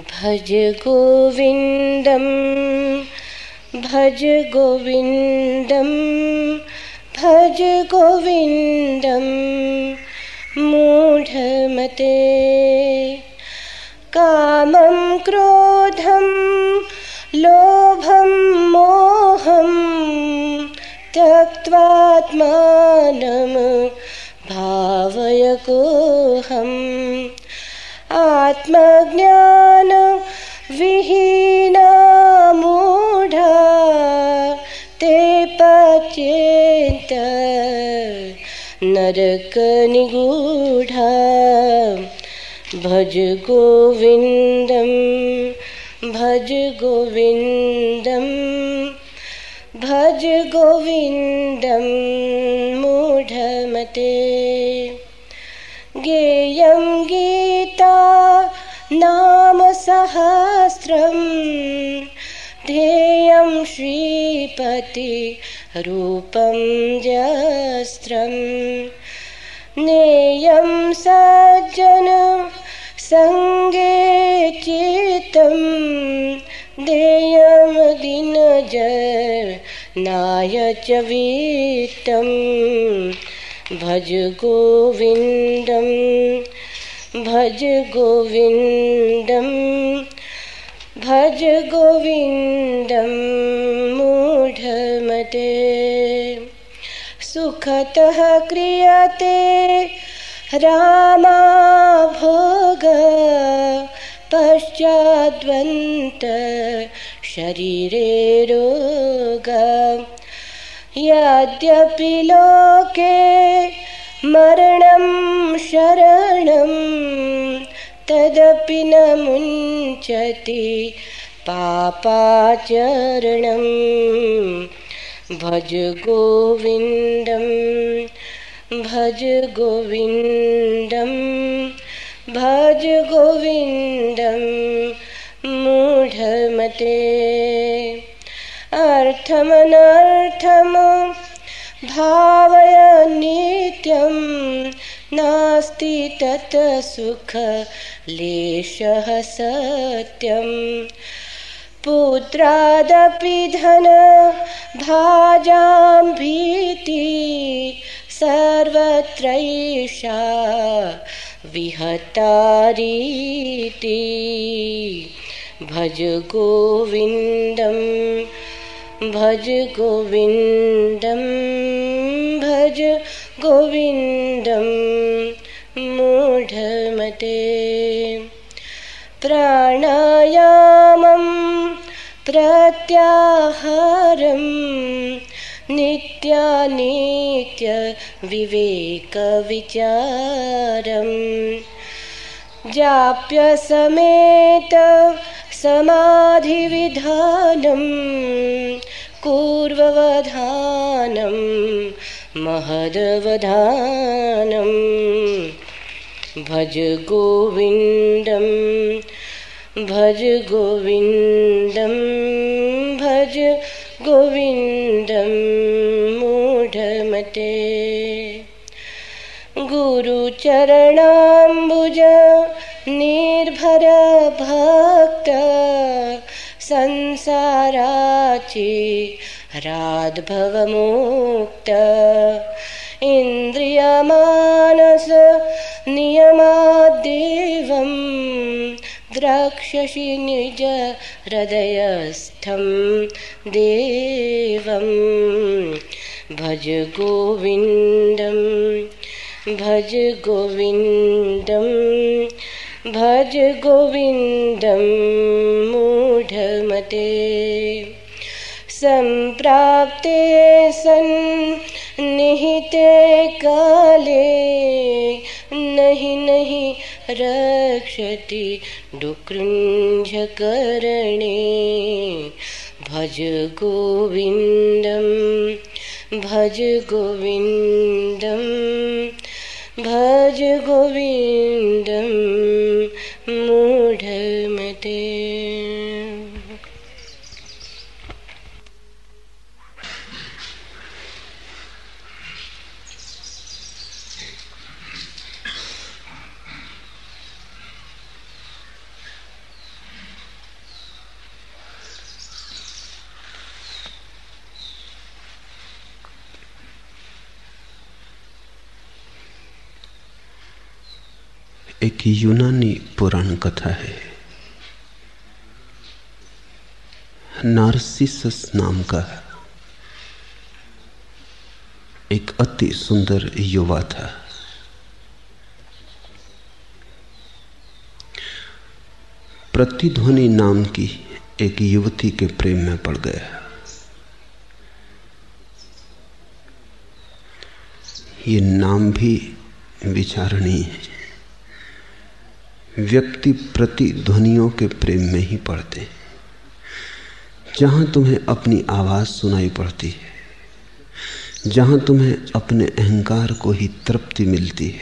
भज गोविन्दं भज गोविन्दं भज गोविन्दं मूढमते। कामं क्रोधं लोभं मोहं त्यक्त्वात्मानं भावयकोऽहम् आत्मज्ञानविहीना पच्येत नरकनिगूढा भज गोविन्दं भज गोविन्दं भज गोविन्दं मूढमते। गेयं गीता नाम सहस्रं ध्येयं श्रीपति रूपं जस्त्रं। नेयं सज्जन सङ्गे चित्तं। देयं दिनजनाय च वित्तं भज गोविन्दं भज गोविन्दं। भज गोविन्दं मूढमते। सुखतः क्रियते रामाभोग पश्चाद्वन्त शरीरे रोग। यद्यपि लोके मरणं शरणं तदपि न मुञ्चति पापाचरणं भज गोविन्दं भज गोविन्दं भज गोविन्दं मूढमते। अर्थमनर्थं भावय नित्यं नास्ति तत् सुखलेशः सत्यं। पुत्रादपि धन भाजां भीति सर्वत्रैषा विहतारीति। भज गोविन्दं भज गोविन्दं, भज गोविन्दं मूढमते। प्राणायामं प्रत्याहारं नित्यानित्यविवेकविचारं। जाप्यसमेत समाधिविधानं पूर्ववधानं महदवधानं भज गोविन्दं भज गोविन्दं भज गोविन्दं मूढमते। गुरुचरणाम्बुज निर्भरभक्त संसाराचि राद्भवमुक्त इन्द्रियमानस नियमाद्देवं। द्रक्षसि निज हृदयस्थं देवं। भज गोविन्दं। भज गोविन्दं। भज गोविन्दं मूढमते। सम्प्राप्ते सन्निहिते काले नहि नहि रक्षति डुकृञ्झकरणे भज गोविन्दं भज गोविन्दं भज गोविन्दं मूढमते। एक यूनानी पुराण कथा है। नारसिसस नाम का एक अति सुंदर युवा था। प्रतिध्वनि नाम की एक युवती के प्रेम में पड़ गया। ये नाम भी विचारणीय है। व्यक्ति प्रति ध्वनियों के प्रेम में ही पड़ते जहाँ तुम्हें अपनी आवाज़ सुनाई पड़ती है, जहाँ तुम्हें अपने अहंकार को ही तृप्ति मिलती है,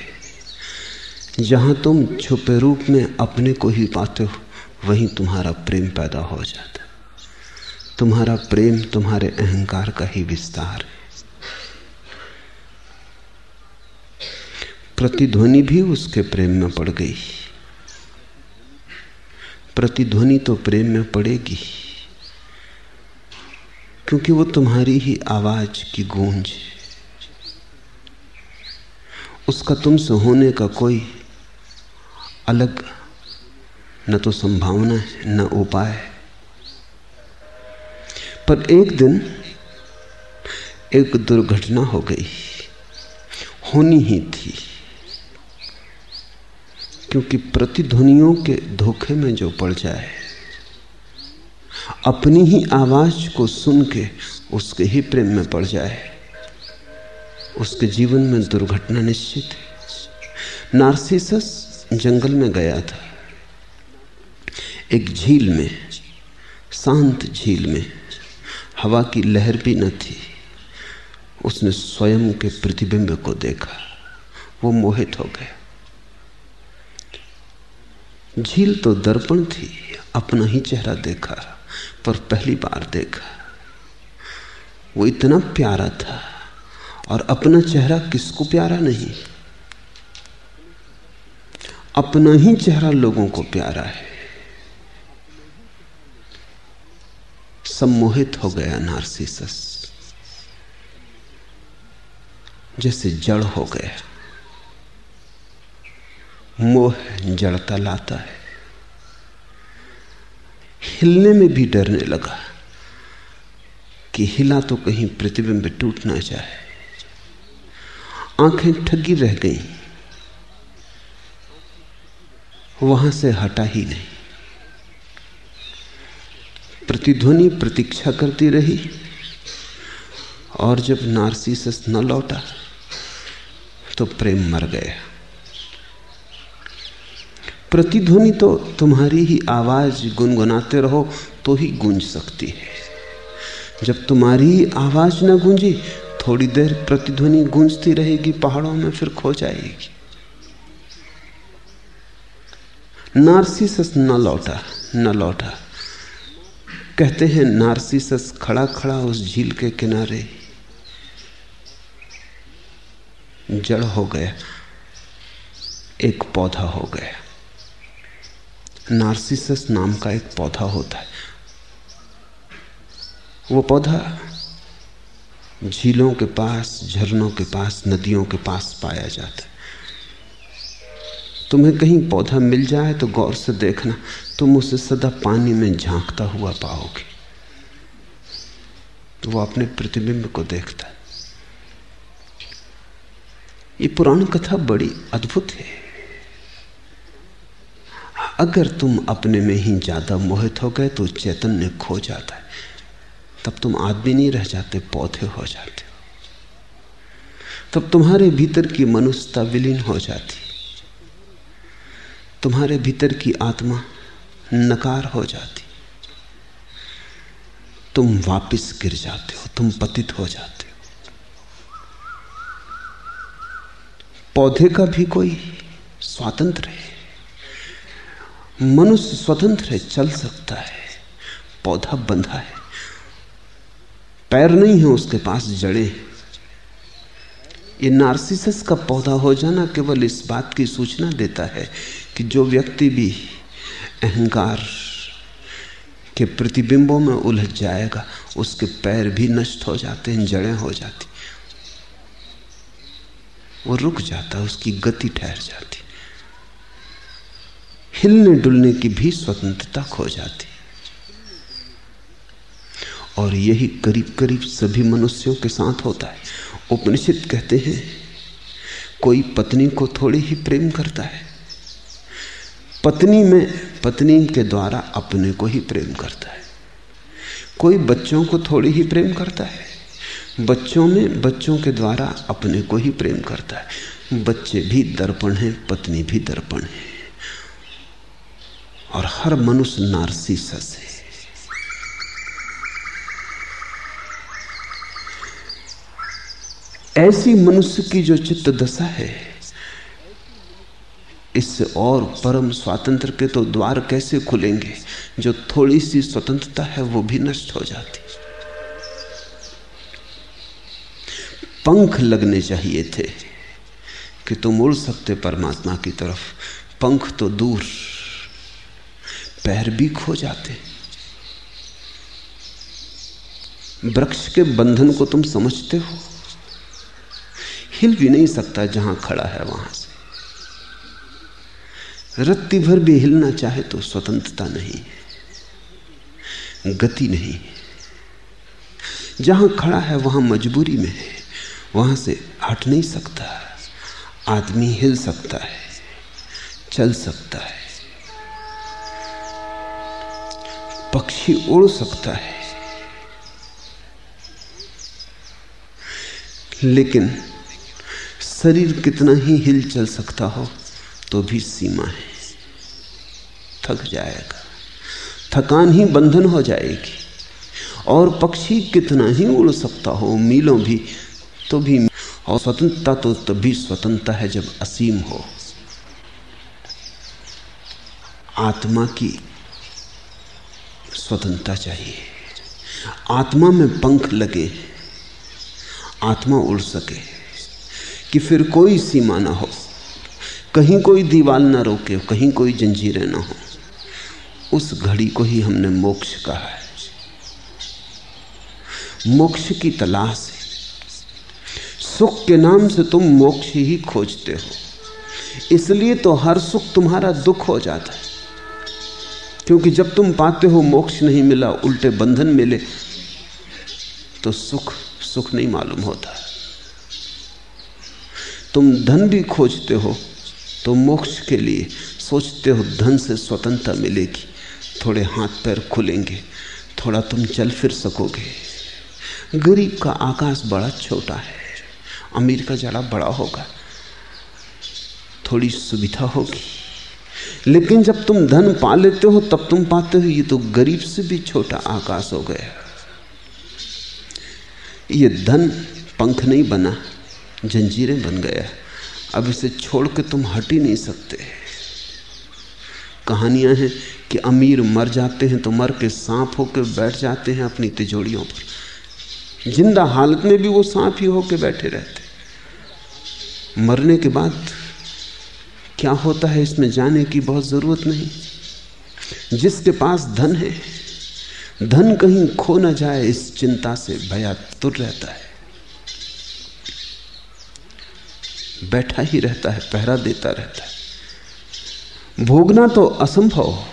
जहाँ तुम छुपे रूप में अपने को ही पाते हो, वहीं तुम्हारा प्रेम पैदा हो जाता है। तुम्हारा प्रेम तुम्हारे अहंकार का ही विस्तार है। प्रतिध्वनि भी उसके प्रेम में पड़ गई। प्रतिध्वनि तो प्रेम में पड़ेगी, क्योंकि वो तुम्हारी ही आवाज़ की गूंज उसका तुमसे होने का कोई अलग न तो संभावना है, न उपाय पर एक दिन एक दुर्घटना हो गई, होनी ही थी। क्योंकि प्रतिध्वनियों के धोखे में जो पड़ जाए, अपनी ही आवाज़ को सुन के उसके ही प्रेम में पड़ जाए, उसके जीवन में दुर्घटना निश्चित है। नार्सिसस जंगल में गया था। एक झील में, शांत झील में हवा की लहर भी न थी। उसने स्वयं के प्रतिबिंब को देखा, वो मोहित हो गया। झील तो दर्पण थी, अपना ही चेहरा देखा, पर पहली बार देखा। वो इतना प्यारा था, और अपना चेहरा किसको प्यारा नहीं? अपना ही चेहरा लोगों को प्यारा है। सम्मोहित हो गया नार्सिसस, जैसे जड़ हो गया। मोह जड़ता लाता है। हिलने में भी डरने लगा कि हिला तो कहीं प्रतिबिंब टूट ना जाए। आँखें ठगी रह गईं। वहाँ से हटा ही नहीं। प्रतिध्वनि प्रतीक्षा करती रही और जब नारसीसस न लौटा तो प्रेम मर गया। प्रतिध्वनि तो तुम्हारी ही आवाज़ गुनगुनाते रहो तो ही गूंज सकती है। जब तुम्हारी आवाज़ ना गूंजी, थोड़ी देर प्रतिध्वनि गूंजती रहेगी, पहाड़ों में फिर खो जाएगी। नारसीसस न ना लौटा, न लौटा। कहते हैं, नारसीसस खड़ा खड़ा उस झील के किनारे। जड़ हो गया, एक पौधा हो गया। नार्सिसस नाम का एक पौधा होता है। वो पौधा झीलों के पास, झरनों के पास, नदियों के पास पाया जाता है। तुम्हें कहीं पौधा मिल जाए तो गौर से देखना, तुम उसे सदा पानी में झांकता हुआ पाओगे। तो वो अपने प्रतिबिंब को देखता है। ये पुराण कथा बड़ी अद्भुत है। अगर तुम अपने में ही ज़्यादा मोहित हो गए तो चैतन्य खो जाता है। तब तुम आदमी नहीं रह जाते, पौधे हो जाते हो। तब तुम्हारे भीतर की मनुष्यता विलीन हो जाती तुम्हारे भीतर की आत्मा नकार हो जाती तुम वापिस गिर जाते हो, तुम पतित हो जाते हो। पौधे का भी कोई स्वातंत्र है। मनुष्य स्वतंत्र है, चल सकता है, पौधा बंधा है, पैर नहीं है उसके पास, जड़े ये नार्सिसस का पौधा हो जाना केवल इस बात की सूचना देता है कि जो व्यक्ति भी अहंकार के प्रतिबिंबों में उलझ जाएगा, उसके पैर भी नष्ट हो जाते हैं, जड़ें हो जाती। वो रुक जाता है उसकी गति ठहर जाती। हिलने डुलने की भी स्वतंत्रता खो जाती। और यही करीब करीब सभी मनुष्यों के साथ होता है। उपनिषद कहते हैं, कोई पत्नी को थोड़ी ही प्रेम करता है। पत्नी में पत्नी के द्वारा अपने को ही प्रेम करता है। कोई बच्चों को थोड़ी ही प्रेम करता है। बच्चों में बच्चों के द्वारा अपने को ही प्रेम करता है। बच्चे भी दर्पण हैं, पत्नी भी दर्पण है। और हर मनुष्य नारसीसस है। ऐसी मनुष्य की जो चित्त दशा है, इससे और परम स्वातंत्र के तो द्वार कैसे खुलेंगे? जो थोड़ी सी स्वतंत्रता है, वो भी नष्ट हो जाती। पंख लगने चाहिए थे कि तुम उड़ सकते परमात्मा की तरफ़। पंख तो दूर। पैर भी खो जाते। वृक्ष के बंधन को तुम समझते हो। हिल भी नहीं सकता जहाँ खड़ा है वहाँ से। रत्ती भर भी हिलना चाहे तो स्वतंत्रता नहीं है, गति नहीं है। जहाँ खड़ा है वहाँ मजबूरी में है, वहाँ से हट नहीं सकता। आदमी हिल सकता है, चल सकता है। पक्षी उड़ सकता है। लेकिन शरीर कितना ही हिल चल सकता हो तो भी सीमा है। थक जाएगा। थकान ही बंधन हो जाएगी। और पक्षी कितना ही उड़ सकता हो, मीलों भी तो भी। और स्वतंत्रता तो तभी स्वतंत्रता है जब असीम हो। आत्मा की स्वतंत्रता चाहिए। आत्मा में पंख लगे, आत्मा उड़ सके, कि फिर कोई सीमा ना हो। कहीं कोई दीवाल ना रोके, कहीं कोई जंजीरें ना हो। उस घड़ी को ही हमने मोक्ष कहा है। मोक्ष की तलाश है। सुख के नाम से तुम मोक्ष ही खोजते हो। इसलिए तो हर सुख तुम्हारा दुख हो जाता है। क्योंकि जब तुम पाते हो मोक्ष नहीं मिला, उल्टे बंधन मिले तो सुख सुख नहीं मालूम होता। तुम धन भी खोजते हो तो मोक्ष के लिए सोचते हो धन से स्वतंत्रता मिलेगी। थोड़े हाथ पैर खुलेंगे, थोड़ा तुम चल फिर सकोगे। गरीब का आकाश बड़ा छोटा है, अमीर का जरा बड़ा होगा, थोड़ी सुविधा होगी। लेकिन जब तुम धन पा लेते हो, तब तुम पाते हो ये तो गरीब से भी छोटा आकाश हो गया। ये धन पंख नहीं बना, जंजीरें बन गया। अब इसे छोड़ के तुम हट ही नहीं सकते। कहानियाँ हैं कि अमीर मर जाते हैं तो मर के सांप होकर बैठ जाते हैं अपनी तिजोड़ियों पर। ज़िंदा हालत में भी वो सांप ही होकर बैठे रहते। मरने के बाद क्या होता है इसमें जाने की बहुत ज़रूरत नहीं। जिसके पास धन है, धन कहीं खो ना जाए, इस चिंता से भया तुर रहता है। बैठा ही रहता है, पहरा देता रहता है। भोगना तो असंभव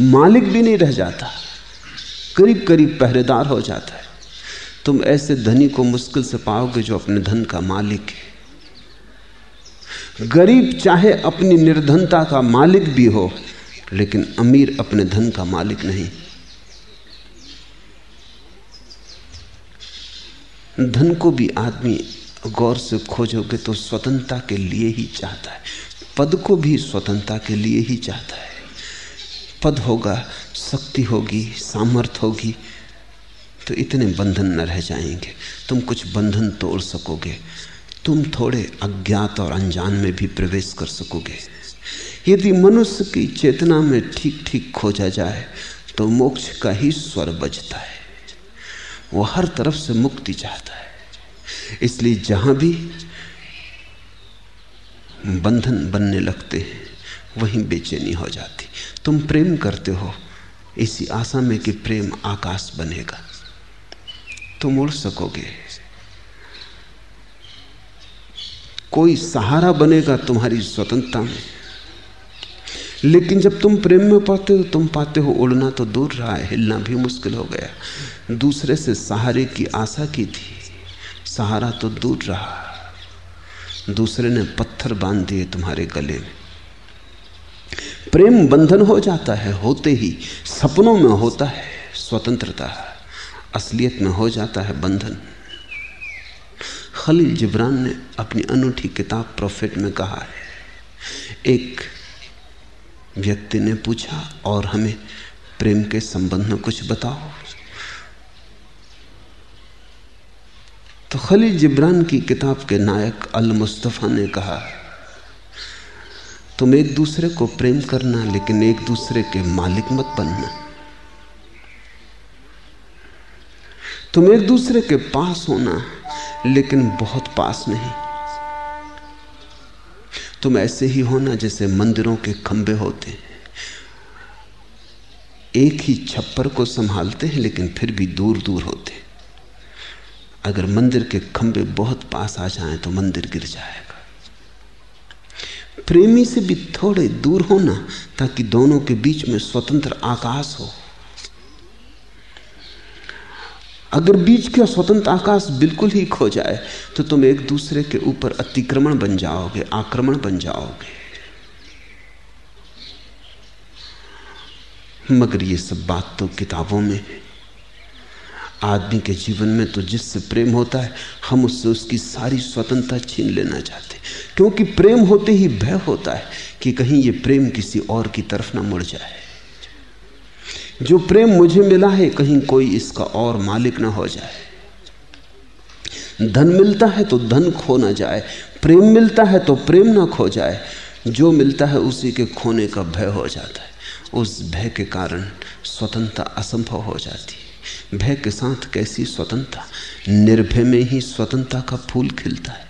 मालिक भी नहीं रह जाता। करीब करीब पहरेदार हो जाता है। तुम ऐसे धनी को मुश्किल से पाओगे जो अपने धन का मालिक है। गरीब चाहे अपनी निर्धनता का मालिक भी हो, लेकिन अमीर अपने धन का मालिक नहीं। धन को भी आदमी गौर से खोजोगे तो स्वतंत्रता के लिए ही चाहता है। पद को भी स्वतंत्रता के लिए ही चाहता है। पद होगा, शक्ति होगी सामर्थ होगी तो इतने बंधन न रह जाएँगे। तुम कुछ बंधन तोड़ सकोगे। तुम थोड़े अज्ञात और अनजान में भी प्रवेश कर सकोगे। यदि मनुष्य की चेतना में ठीक ठीक खोजा जाए तो मोक्ष का ही स्वर बजता है। वो हर तरफ़ से मुक्ति चाहता है। इसलिए जहाँ भी बंधन बनने लगते हैं, वहीं बेचैनी हो जाती। तुम प्रेम करते हो, इसी आशा में कि प्रेम आकाश बनेगा। तुम उड़ सकोगे। कोई सहारा बनेगा तुम्हारी स्वतंत्रता में। लेकिन जब तुम प्रेम में पड़ते हो तुम पाते हो, उड़ना तो दूर रहा है, हिलना भी मुश्किल हो गया। दूसरे से सहारे की आशा की थी, सहारा तो दूर रहा। दूसरे ने पत्थर बाँध दिए तुम्हारे गले में। प्रेम बंधन हो जाता है, होते ही सपनों में होता है स्वतंत्रता। असलियत में हो जाता है बंधन। खलील जिब्रान ने अपनी अनूठी किताब प्रोफेट में कहा है। एक व्यक्ति ने पूछा, और हमें प्रेम के संबंध में कुछ बताओ? तो खलील जिब्रान की किताब के नायक अल मुस्तफ़ा ने कहा, तुम एक दूसरे को प्रेम करना, लेकिन एक दूसरे के मालिक मत बनना। तुम एक दूसरे के पास होना। लेकिन बहुत पास नहीं। तुम ऐसे ही होना जैसे मंदिरों के खंबे होते हैं। एक ही छप्पर को संभालते हैं, लेकिन फिर भी दूर दूर होते हैं। अगर मंदिर के खंबे बहुत पास आ जाएँ तो मंदिर गिर जाएगा। प्रेमी से भी थोड़े दूर होना, ताकि दोनों के बीच में स्वतंत्र आकाश हो। अगर बीच का स्वतंत्र आकाश बिल्कुल ही खो जाए तो तुम एक दूसरे के ऊपर अतिक्रमण बन जाओगे, आक्रमण बन जाओगे। मगर ये सब बात तो किताबों में है। आदमी के जीवन में तो जिससे प्रेम होता है, हम उससे उसकी सारी स्वतंत्रता छीन लेना चाहते क्योंकि प्रेम होते ही भय होता है कि कहीं ये प्रेम किसी और की तरफ़ ना मुड़ जाए। जो प्रेम मुझे मिला है, कहीं कोई इसका और मालिक ना हो जाए। धन मिलता है तो धन खो ना जाए, प्रेम मिलता है तो प्रेम ना खो जाए। जो मिलता है उसी के खोने का भय हो जाता है। उस भय के कारण स्वतंत्रता असंभव हो जाती है। भय के साथ कैसी स्वतंत्रता? निर्भय में ही स्वतंत्रता का फूल खिलता है।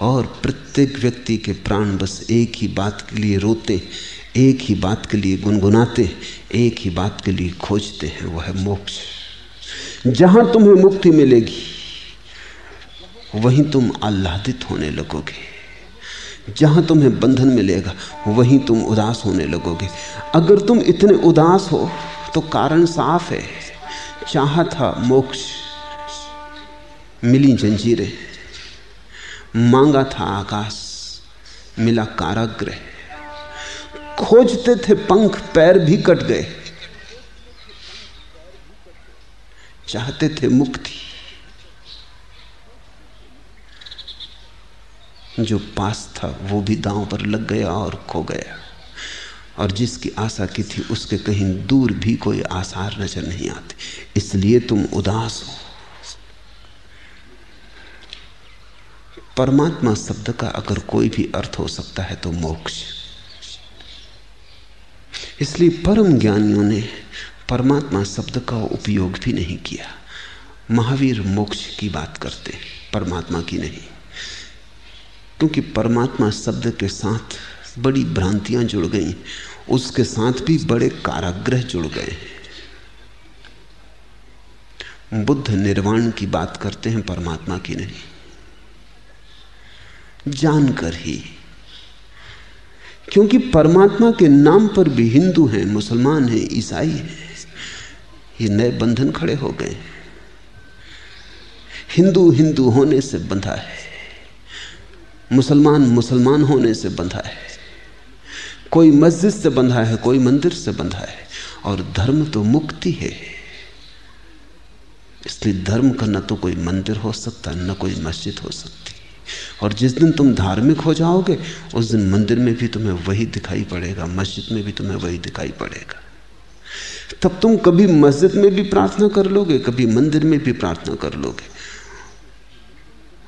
और प्रत्येक व्यक्ति के प्राण बस एक ही बात के लिए रोते, एक ही बात के लिए गुनगुनाते, एक ही बात के लिए खोजते हैं, वह है मोक्ष। जहाँ तुम्हें मुक्ति मिलेगी, वहीं तुम आह्लादित होने लगोगे। जहाँ तुम्हें बंधन मिलेगा, वहीं तुम उदास होने लगोगे। अगर तुम इतने उदास हो तो कारण साफ़ है। चाहा था मोक्ष, मिली जंजीरें। मांगा था आकाश। मिला काराग्रह खोजते थे पंख, पैर भी कट गए। चाहते थे मुक्ति। जो पास था, वो भी दांव पर लग गया और खो गया। और जिसकी आशा की थी, उसके कहीं दूर भी कोई आसार नज़र नहीं आते। इसलिए तुम उदास हो। परमात्मा शब्द का अगर कोई भी अर्थ हो सकता है तो मोक्ष। इसलिए परम ज्ञानियों ने परमात्मा शब्द का उपयोग भी नहीं किया। महावीर मोक्ष की बात करते परमात्मा की नहीं। क्योंकि परमात्मा शब्द के साथ बड़ी भ्रांतियाँ जुड़ गई, उसके साथ भी बड़े काराग्रह जुड़ गए हैं। बुद्ध निर्वाण की बात करते हैं, परमात्मा की नहीं। जानकर ही। क्योंकि परमात्मा के नाम पर भी हिंदू हैं, मुसलमान हैं, ईसाई हैं, ये नए बंधन खड़े हो गए हिंदू हिंदू होने से बंधा है, मुसलमान मुसलमान होने से बंधा है, कोई मस्जिद से बंधा है, कोई मंदिर से बंधा है, और धर्म तो मुक्ति है। इसलिए धर्म का न तो कोई मंदिर हो सकता, न कोई मस्जिद हो सकती। और जिस दिन तुम धार्मिक हो जाओगे, उस दिन मंदिर में भी तुम्हें वही दिखाई पड़ेगा, मस्जिद में भी तुम्हें वही दिखाई पड़ेगा। तब तुम कभी मस्जिद में भी प्रार्थना कर लोगे, कभी मंदिर में भी प्रार्थना कर लोगे।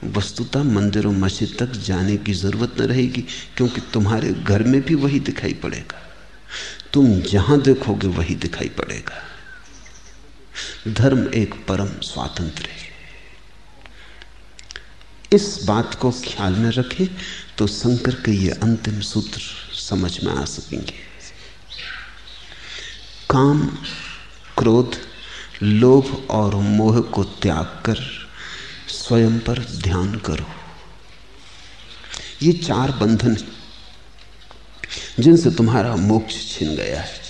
वस्तुतः मंदिर और मस्जिद तक जाने की ज़रूरत न रहेगी, क्योंकि तुम्हारे घर में भी वही दिखाई पड़ेगा। तुम जहाँ देखोगे, वही दिखाई पड़ेगा। धर्म एक परम स्वातंत्र है। इस बात को ख्याल में रखें तो शंकर के ये अंतिम सूत्र समझ में आ सकेंगे। काम, क्रोध, लोभ और मोह को त्याग कर स्वयं पर ध्यान करो। ये चार बंधन जिनसे तुम्हारा मोक्ष छिन गया है,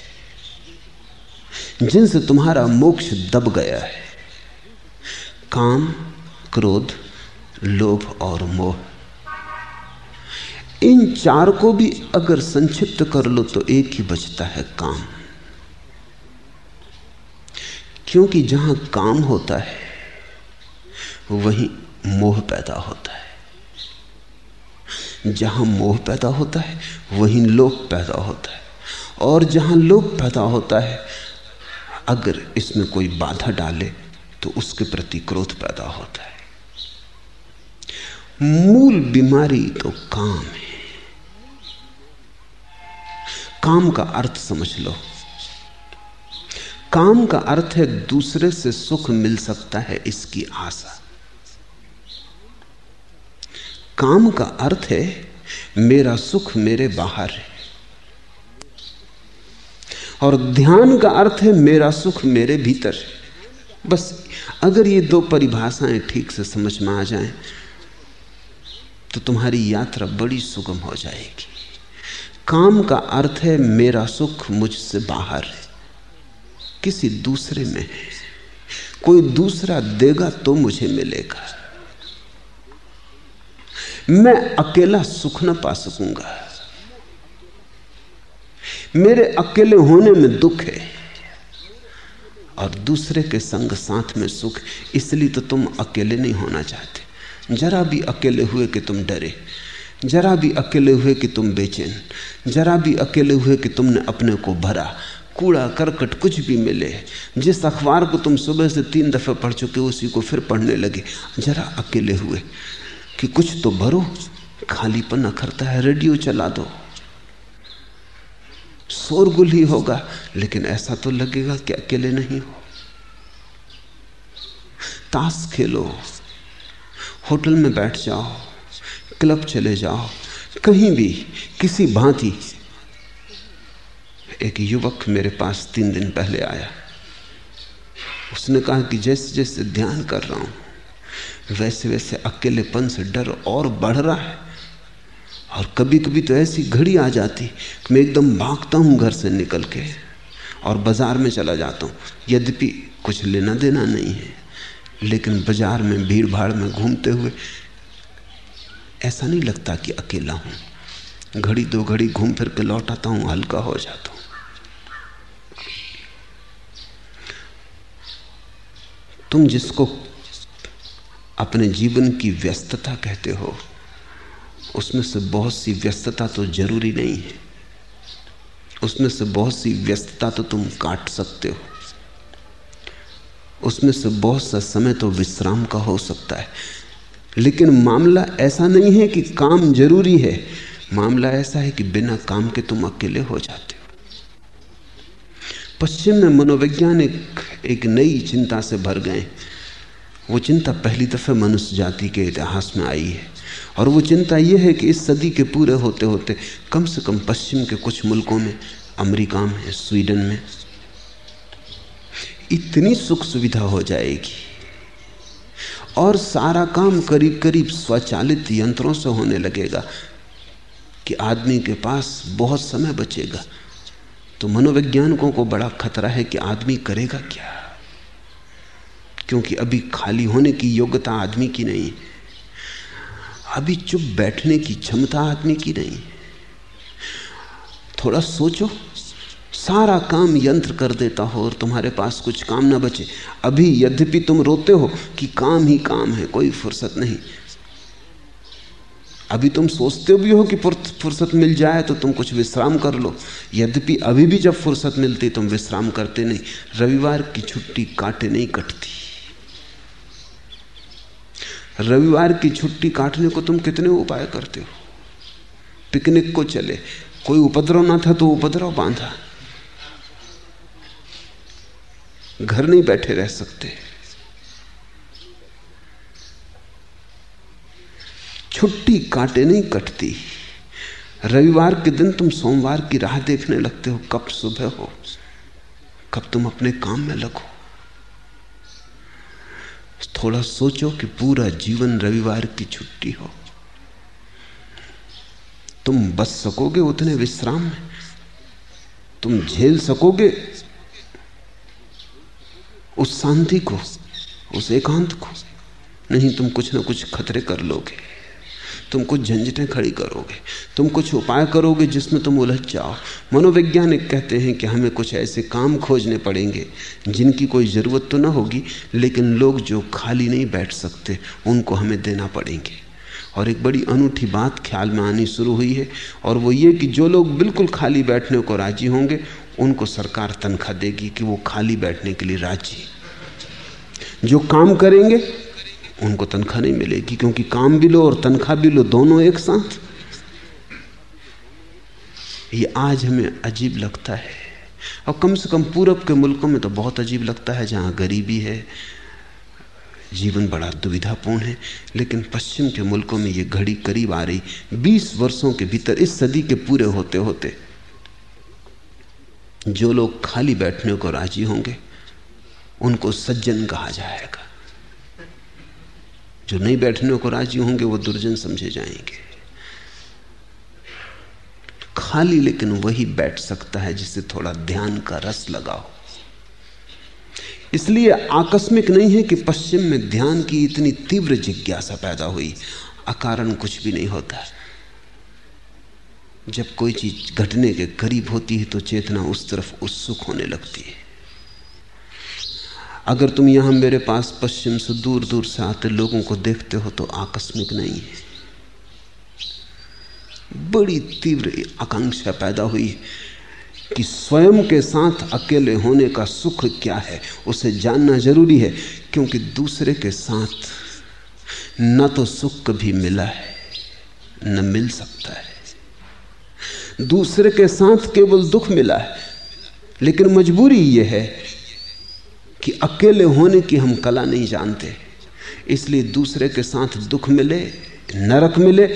जिनसे तुम्हारा मोक्ष दब गया है। काम, क्रोध लोभ और मोह। इन चार को भी अगर संक्षिप्त कर लो तो एक ही बचता है काम। क्योंकि जहाँ काम होता है, वहीं मोह पैदा होता है। जहाँ मोह पैदा होता है, वहीं लोभ पैदा होता है। और जहाँ लोभ पैदा होता है, अगर इसमें कोई बाधा डाले तो उसके प्रति क्रोध पैदा होता है। मूल बीमारी तो काम है। काम का अर्थ समझ लो। काम का अर्थ है दूसरे से सुख मिल सकता है इसकी आशा। काम का अर्थ है मेरा सुख मेरे बाहर है। और ध्यान का अर्थ है मेरा सुख मेरे भीतर है। बस अगर ये दो परिभाषाएँ ठीक से समझ में आ जाएँ तो तुम्हारी यात्रा बड़ी सुगम हो जाएगी। काम का अर्थ है, मेरा सुख मुझसे बाहर है। किसी दूसरे में है। कोई दूसरा देगा तो मुझे मिलेगा। मैं अकेला सुख न पा सकूँगा। मेरे अकेले होने में दुख है और दूसरे के संग साथ में सुख, इसलिए तो तुम अकेले नहीं होना चाहते। जरा भी अकेले हुए कि तुम डरे, जरा भी अकेले हुए कि तुम बेचैन, जरा भी अकेले हुए कि तुमने अपने को भरा। कूड़ा, करकट कुछ भी मिले, जिस अखबार को तुम सुबह से तीन दफे पढ़ चुके उसी को फिर पढ़ने लगे। जरा अकेले हुए कि कुछ तो भरो, खालीपन अखरता है, रेडियो चला दो। शोरगुल ही होगा, लेकिन ऐसा तो लगेगा कि अकेले नहीं हो। ताश खेलो। होटल में बैठ जाओ, क्लब चले जाओ, कहीं भी किसी भांति एक युवक मेरे पास तीन दिन पहले आया। उसने कहा कि जैसे जैसे ध्यान कर रहा हूँ, वैसे वैसे अकेलेपन से डर और बढ़ रहा है। और कभी कभी तो ऐसी घड़ी आ जाती मैं एकदम भागता हूँ घर से निकल के और बाज़ार में चला जाता हूँ, यद्यपि कुछ लेना देना नहीं है। लेकिन बाज़ार में भीड़ भाड़ में घूमते हुए ऐसा नहीं लगता कि अकेला हूँ। घड़ी दो घड़ी घूम फिर के लौट आता हूँ, हल्का हो जाता हूँ। तुम जिसको अपने जीवन की व्यस्तता कहते हो, उसमें से बहुत सी व्यस्तता तो ज़रूरी नहीं है। उसमें से बहुत सी व्यस्तता तो तुम काट सकते हो। उसमें से बहुत सा समय तो विश्राम का हो सकता है। लेकिन मामला ऐसा नहीं है कि काम ज़रूरी है। मामला ऐसा है कि बिना काम के तुम अकेले हो जाते हो। पश्चिम में मनोवैज्ञानिक एक नई चिंता से भर गए। वो चिंता पहली दफे मनुष्य जाति के इतिहास में आई है। और वो चिंता यह है कि इस सदी के पूरे होते होते कम से कम पश्चिम के कुछ मुल्कों में, अमेरिका में, स्वीडन में इतनी सुख सुविधा हो जाएगी। और सारा काम करीब करीब स्वचालित यंत्रों से होने लगेगा कि आदमी के पास बहुत समय बचेगा। तो मनोवैज्ञानिकों को बड़ा खतरा है कि आदमी करेगा क्या? क्योंकि अभी खाली होने की योग्यता आदमी की नहीं। अभी चुप बैठने की क्षमता आदमी की नहीं। थोड़ा सोचो। सारा काम यंत्र कर देता हो और तुम्हारे पास कुछ काम ना बचे। अभी यद्यपि तुम रोते हो कि काम ही काम है, कोई फुर्सत नहीं। अभी तुम सोचते भी हो कि फुर्सत मिल जाए तो तुम कुछ विश्राम कर लो। यद्यपि अभी भी जब फुर्सत मिलती, तुम विश्राम करते नहीं। रविवार की छुट्टी काटे नहीं कटती। रविवार की छुट्टी काटने को तुम कितने उपाय करते हो? पिकनिक को चले। कोई उपद्रव ना था तो उपद्रव बांधा। घर नहीं बैठे रह सकते। छुट्टी काटे नहीं कटती। रविवार के दिन तुम सोमवार की राह देखने लगते हो, कब सुबह हो, कब तुम अपने काम में लगो। थोड़ा सोचो कि पूरा जीवन रविवार की छुट्टी हो। तुम बच सकोगे उतने विश्राम में। तुम झेल सकोगे उस शांति को, उस एकांत को। नहीं, तुम कुछ ना कुछ खतरे कर लोगे। तुम कुछ झंझटें खड़ी करोगे। तुम कुछ उपाय करोगे जिसमें तुम उलझ जाओ। मनोवैज्ञानिक कहते हैं कि हमें कुछ ऐसे काम खोजने पड़ेंगे जिनकी कोई ज़रूरत तो ना होगी, लेकिन लोग जो खाली नहीं बैठ सकते, उनको हमें देना पड़ेंगे। और एक बड़ी अनूठी बात ख्याल में आनी शुरू हुई है, और वो ये कि जो लोग बिल्कुल खाली बैठने को राज़ी होंगे उनको सरकार तनख्वाह देगी कि वो खाली बैठने के लिए राज़ी जो काम करेंगे, उनको तनख्वाह नहीं मिलेगी, क्योंकि काम भी लो और तनख्वाह भी लो, दोनों एक साथ। ये आज हमें अजीब लगता है। और कम से कम पूरब के मुल्कों में तो बहुत अजीब लगता है, जहाँ गरीबी है, जीवन बड़ा दुविधापूर्ण है, लेकिन पश्चिम के मुल्कों में ये घड़ी करीब आ रही। 20 वर्षों के भीतर इस सदी के पूरे होते होते जो लोग खाली बैठने को राज़ी होंगे, उनको सज्जन कहा जाएगा। जो नहीं बैठने को राज़ी होंगे, वो दुर्जन समझे जाएँगे। खाली लेकिन वही बैठ सकता है जिसे थोड़ा ध्यान का रस लगाओ। इसलिए आकस्मिक नहीं है कि पश्चिम में ध्यान की इतनी तीव्र जिज्ञासा पैदा हुई। अकारण कुछ भी नहीं होता। जब कोई चीज़ घटने के करीब होती है तो चेतना उस तरफ़ उत्सुक होने लगती है। अगर तुम यहाँ मेरे पास पश्चिम से दूर दूर से आते लोगों को देखते हो तो आकस्मिक नहीं है। बड़ी तीव्र आकांक्षा पैदा हुई कि स्वयं के साथ अकेले होने का सुख क्या है, उसे जानना ज़रूरी है, क्योंकि दूसरे के साथ न तो सुख कभी मिला है, न मिल सकता है। दूसरे के साथ केवल दुख मिला है। लेकिन मजबूरी यह है कि अकेले होने की हम कला नहीं जानते। इसलिए दूसरे के साथ दुख मिले, नरक मिले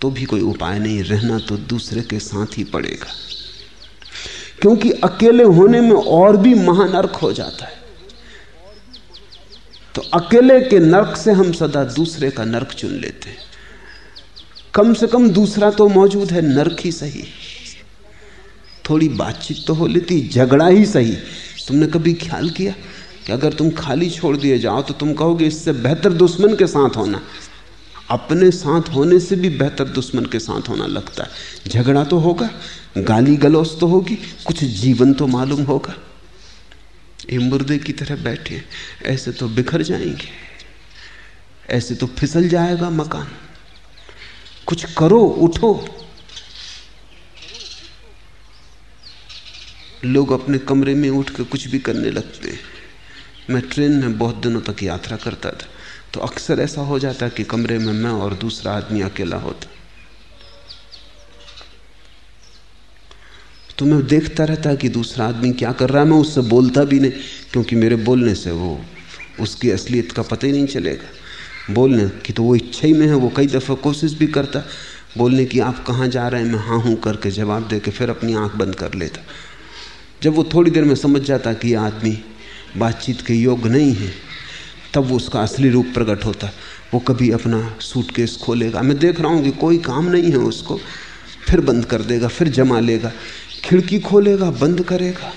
तो भी कोई उपाय नहीं। रहना तो दूसरे के साथ ही पड़ेगा। क्योंकि अकेले होने में और भी महानर्क हो जाता है। तो अकेले के नर्क से हम सदा दूसरे का नर्क चुन लेते हैं। कम से कम दूसरा तो मौजूद है, नरक ही सही। थोड़ी बातचीत तो हो लेती, झगड़ा ही सही। तुमने कभी ख्याल किया कि अगर तुम खाली छोड़ दिए जाओ तो तुम कहोगे इससे बेहतर दुश्मन के साथ होना। अपने साथ होने से भी बेहतर दुश्मन के साथ होना लगता है। झगड़ा तो होगा, गाली गलौज तो होगी, कुछ जीवन तो मालूम होगा। ये मुर्दे की तरह बैठे ऐसे तो बिखर जाएँगे, ऐसे तो फिसल जाएगा मकान। कुछ करो, उठो। लोग अपने कमरे में उठ के कुछ भी करने लगते हैं। मैं ट्रेन में बहुत दिनों तक यात्रा करता था तो अक्सर ऐसा हो जाता कि कमरे में मैं और दूसरा आदमी अकेला होता। तो मैं देखता रहता कि दूसरा आदमी क्या कर रहा है, मैं उससे बोलता भी नहीं, क्योंकि मेरे बोलने से वो, उसकी असलियत का पता ही नहीं चलेगा। बोलने की तो वो इच्छा ही में है, वो कई दफ़ा कोशिश भी करता। बोलने की, आप कहाँ जा रहे हैं? मैं हाँ हूँ करके जवाब दे के फिर अपनी आँख बंद कर लेता। जब वो थोड़ी देर में समझ जाता कि आदमी बातचीत के योग्य नहीं है, तब वो उसका असली रूप प्रकट होता। वो कभी अपना सूटकेस खोलेगा। मैं देख रहा हूँ कि कोई काम नहीं है उसको। फिर बंद कर देगा, फिर जमा लेगा। खिड़की खोलेगा, बंद करेगा।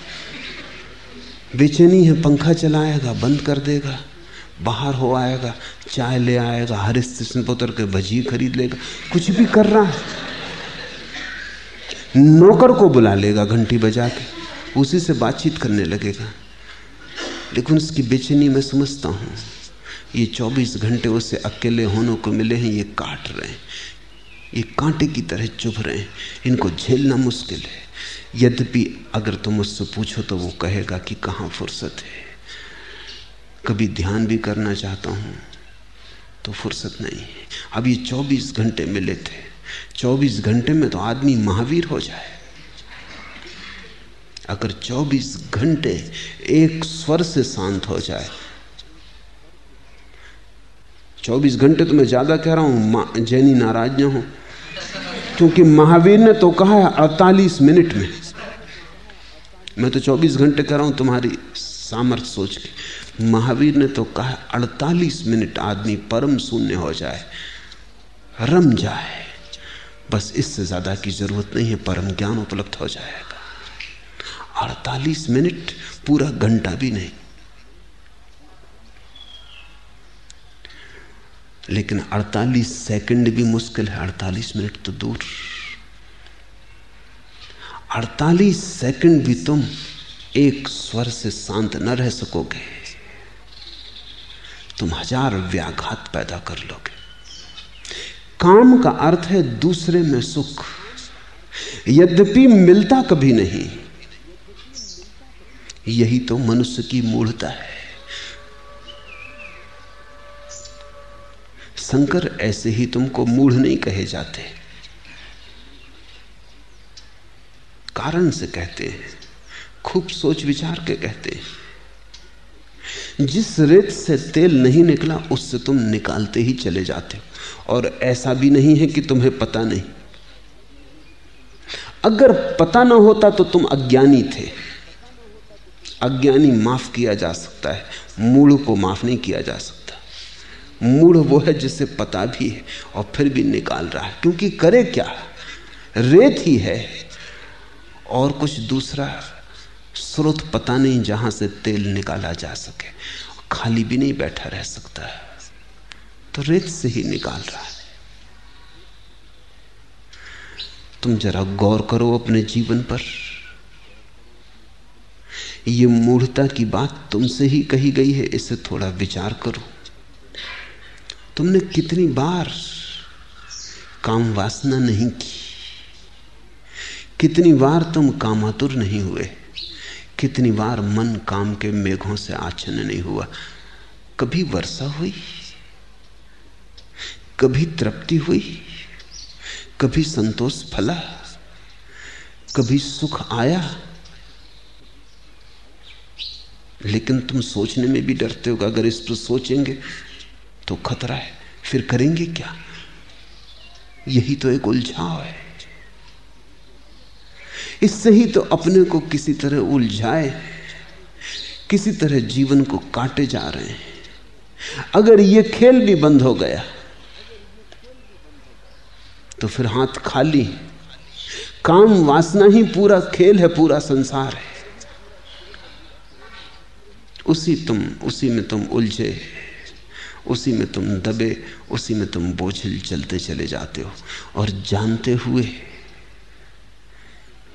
बेचैनी है, पंखा चलाएगा, बंद कर देगा। बाहर हो आएगा, चाय ले आएगा, हर स्टेशन पर उतर के भजी खरीद लेगा, कुछ भी कर रहा है। नौकर को बुला लेगा घंटी बजा के, उसी से बातचीत करने लगेगा। लेकिन उसकी बेचैनी मैं समझता हूँ, ये 24 घंटे उसे अकेले होने को मिले हैं, ये काट रहे हैं, ये कांटे की तरह चुभ रहे हैं, इनको झेलना मुश्किल है। यद्यपि अगर तुम उससे पूछो तो वो कहेगा कि कहाँ फुर्सत है। कभी ध्यान भी करना चाहता हूँ तो फुर्सत नहीं है। अब ये 24 घंटे मिले थे 24 घंटे में तो आदमी महावीर हो जाए। अगर 24 घंटे एक स्वर से शांत हो जाए 24 घंटे तो मैं ज़्यादा कह रहा हूँ जैनी नाराज़ न हो। क्योंकि महावीर ने तो कहा है अड़तालीस मिनट में। मैं तो 24 घंटे कह रहा हूँ, तुम्हारी सामर्थ्य सोच के। महावीर ने तो कहा, अड़तालीस मिनट आदमी परम शून्य हो जाए, रम जाए। बस इससे ज़्यादा की ज़रूरत नहीं है, परम ज्ञान उपलब्ध हो जाएगा। अड़तालीस मिनट, पूरा घंटा भी नहीं। लेकिन 48 सेकंड भी मुश्किल है 48 मिनट तो दूर। 48 सेकंड भी तुम एक स्वर से शांत न रह सकोगे। तुम हज़ार व्याघात पैदा कर लोगे। काम का अर्थ है दूसरे में सुख। यद्यपि मिलता कभी नहीं, यही तो मनुष्य की मूढ़ता है। शंकर ऐसे ही तुमको मूढ़ नहीं कहे जाते। कारण से कहते हैं, खूब सोच विचार के कहते हैं। जिस रेत से तेल नहीं निकला, उससे तुम निकालते ही चले जाते हो। और ऐसा भी नहीं है कि तुम्हें पता नहीं। अगर पता ना होता तो तुम अज्ञानी थे। अज्ञानी माफ़ किया जा सकता है, मूढ़ को माफ़ नहीं किया जा सकता। मूढ़ वो है जिसे पता भी है और फिर भी निकाल रहा है, क्योंकि करे क्या? रेत ही है और कुछ दूसरा स्रोत पता नहीं जहाँ से तेल निकाला जा सके। खाली भी नहीं बैठा रह सकता। है तो रेत से ही निकाल रहा है। तुम जरा गौर करो अपने जीवन पर। यह मूढ़ता की बात तुमसे ही कही गई है, इसे थोड़ा विचार करो। तुमने कितनी बार काम वासना नहीं की? कितनी बार तुम कामातुर नहीं हुए? कितनी बार मन काम के मेघों से आच्छन्न नहीं हुआ। कभी वर्षा हुई, कभी तृप्ति हुई, कभी संतोष फला, कभी सुख आया। लेकिन तुम सोचने में भी डरते हो अगर इस पर सोचेंगे तो खतरा है, फिर करेंगे क्या? यही तो एक उलझाव है। इससे ही तो अपने को किसी तरह उलझाए, किसी तरह जीवन को काटे जा रहे हैं। अगर ये खेल भी बंद हो गया तो फिर हाथ खाली काम वासना ही पूरा खेल है, पूरा संसार है। उसी तुम, उसी में तुम उलझे, उसी में तुम दबे, उसी में तुम बोझिल चलते चले जाते हो। और जानते हुए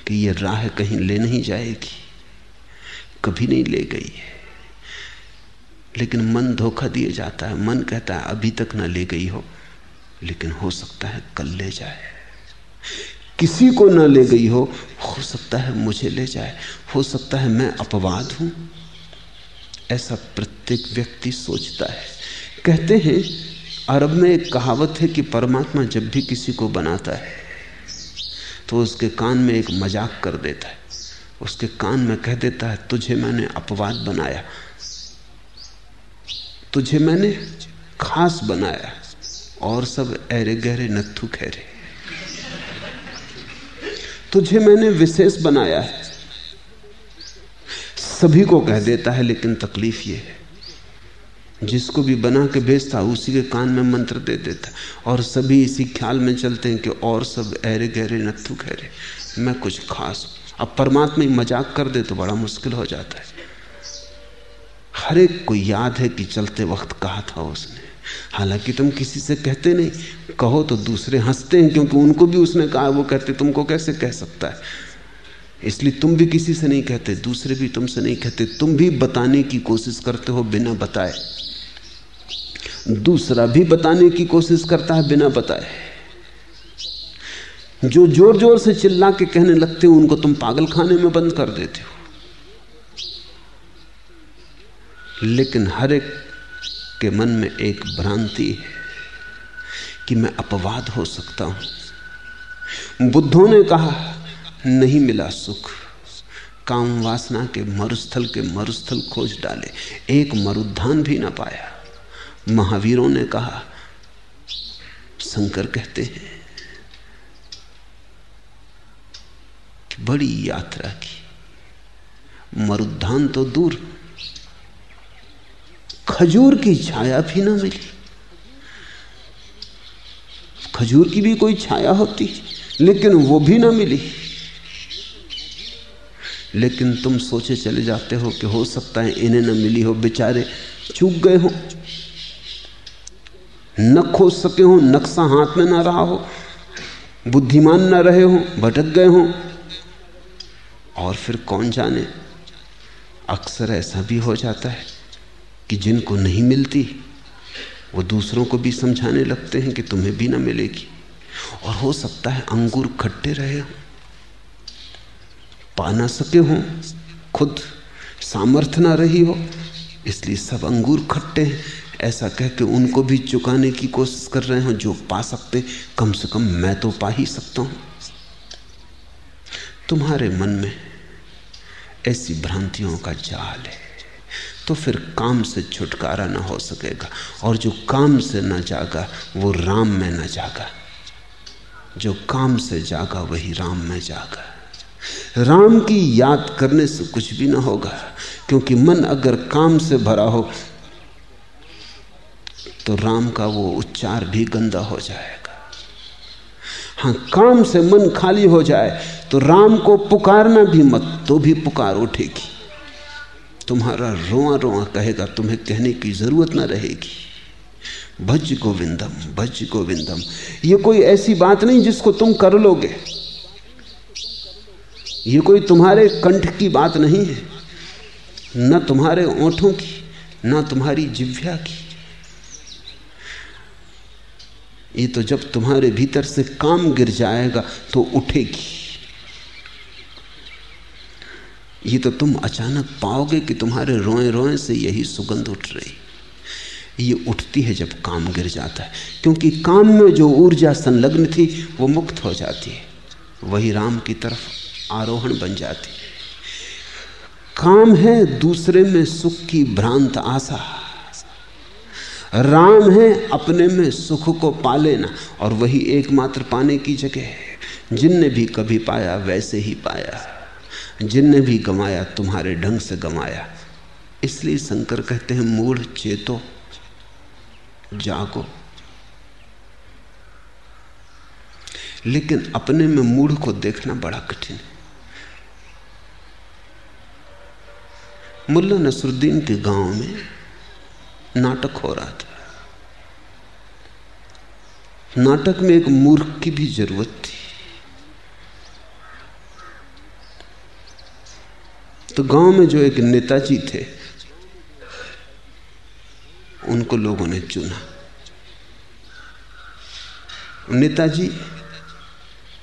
कि ये राह कहीं ले नहीं जाएगी। कभी नहीं ले गई है। लेकिन मन धोखा दिए जाता है। मन कहता है, अभी तक ना ले गई हो। लेकिन हो सकता है कल ले जाए। किसी को ना ले गई हो हो सकता है मुझे ले जाए। हो सकता है मैं अपवाद हूँ। ऐसा प्रत्येक व्यक्ति सोचता है। कहते हैं, अरब में एक कहावत है कि परमात्मा जब भी किसी को बनाता है तो उसके कान में एक मज़ाक कर देता है। उसके कान में कह देता है, तुझे मैंने अपवाद बनाया। तुझे मैंने खास बनाया। और सब ऐरे गहरे, नत्थु खैरे। तुझे मैंने विशेष बनाया है। सभी को कह देता है, लेकिन तकलीफ़ ये है। जिसको भी बना के भेजता, उसी के कान में मंत्र दे देता। और सभी इसी ख्याल में चलते हैं कि और सब ऐरे गहरे, नत्थु गहरे। मैं कुछ खास हूँ अब परमात्मा ही मज़ाक कर दे तो बड़ा मुश्किल हो जाता है। हर एक को याद है कि चलते वक्त कहा था उसने। हालाँकि तुम किसी से कहते नहीं, कहो तो दूसरे हँसते हैं, क्योंकि उनको भी उसने कहा, वो कहते, तुमको कैसे कह सकता है? इसलिए तुम भी किसी से नहीं कहते, दूसरे भी तुमसे नहीं कहते। तुम भी बताने की कोशिश करते हो बिना बताए। दूसरा भी बताने की कोशिश करता है बिना बताए। जो ज़ोर ज़ोर से चिल्ला के कहने लगते हो, उनको तुम पागल खाने में बंद कर देते हो। लेकिन हर एक के मन में एक भ्रांति है कि मैं अपवाद हो सकता हूँ। बुद्धों ने कहा, नहीं मिला सुख। काम वासना के मरुस्थल के मरुस्थल खोज डाले। एक मरुद्धान भी ना पाया। महावीरों ने कहा, शंकर कहते हैं कि बड़ी यात्रा की। मरुद्धान तो दूर, खजूर की छाया भी ना मिली। खजूर की भी कोई छाया होती, लेकिन वो भी ना मिली। लेकिन तुम सोचे चले जाते हो कि हो सकता है इन्हें न मिली हो, बेचारे चूक गए हो। न खोज सके हो, नक्शा हाथ में ना रहा हो, बुद्धिमान ना रहे हो, भटक गए हो, और फिर कौन जाने? अक्सर ऐसा भी हो जाता है कि जिनको नहीं मिलती, वो दूसरों को भी समझाने लगते हैं कि तुम्हें भी ना मिलेगी। और हो सकता है अंगूर खट्टे रहे हो, पा ना सके हो, खुद सामर्थ्य ना रही हो, इसलिए सब अंगूर खट्टे हैं। ऐसा कह के उनको भी चुकाने की कोशिश कर रहे हो, जो पा सकते, कम से कम मैं तो पा ही सकता हूँ। तुम्हारे मन में ऐसी भ्रांतियों का जाल है तो फिर काम से छुटकारा ना हो सकेगा, और जो काम से ना जागा, वो राम में ना जागा। जो काम से जागा, वही राम में जागा। राम की याद करने से कुछ भी ना होगा, क्योंकि मन अगर काम से भरा हो तो राम का वो उच्चार भी गंदा हो जाएगा। हाँ काम से मन खाली हो जाए तो राम को पुकारना भी मत तो भी पुकार उठेगी। तुम्हारा रोआ रोआ कहेगा, तुम्हें कहने की ज़रूरत ना रहेगी। भज गोविंदम भज गोविंदम। ये कोई ऐसी बात नहीं जिसको तुम कर लोगे। ये कोई तुम्हारे कंठ की बात नहीं है। न तुम्हारे ओंठों की, ना तुम्हारी जिव्या की। ये तो जब तुम्हारे भीतर से काम गिर जाएगा तो उठेगी। ये तो तुम अचानक पाओगे कि तुम्हारे रोए रोए से यही सुगंध उठ रही। ये उठती है जब काम गिर जाता है, क्योंकि काम में जो ऊर्जा संलग्न थी, वो मुक्त हो जाती है। वही राम की तरफ़ आरोहण बन जाती है। काम है दूसरे में सुख की भ्रांत आशा। राम है, अपने में सुख को पा लेना। और वही एकमात्र पाने की जगह है। जिनने भी कभी पाया, वैसे ही पाया। जिनने भी गमाया, तुम्हारे ढंग से गमाया। इसलिए शंकर कहते हैं, मूढ़ चेतो, जागो। लेकिन अपने में मूढ़ को देखना बड़ा कठिन है। मुल्ला नसरुद्दीन के गाँव में नाटक हो रहा था। नाटक में एक मूर्ख की भी ज़रूरत थी। तो गाँव में जो एक नेताजी थे, उनको लोगों ने चुना। नेताजी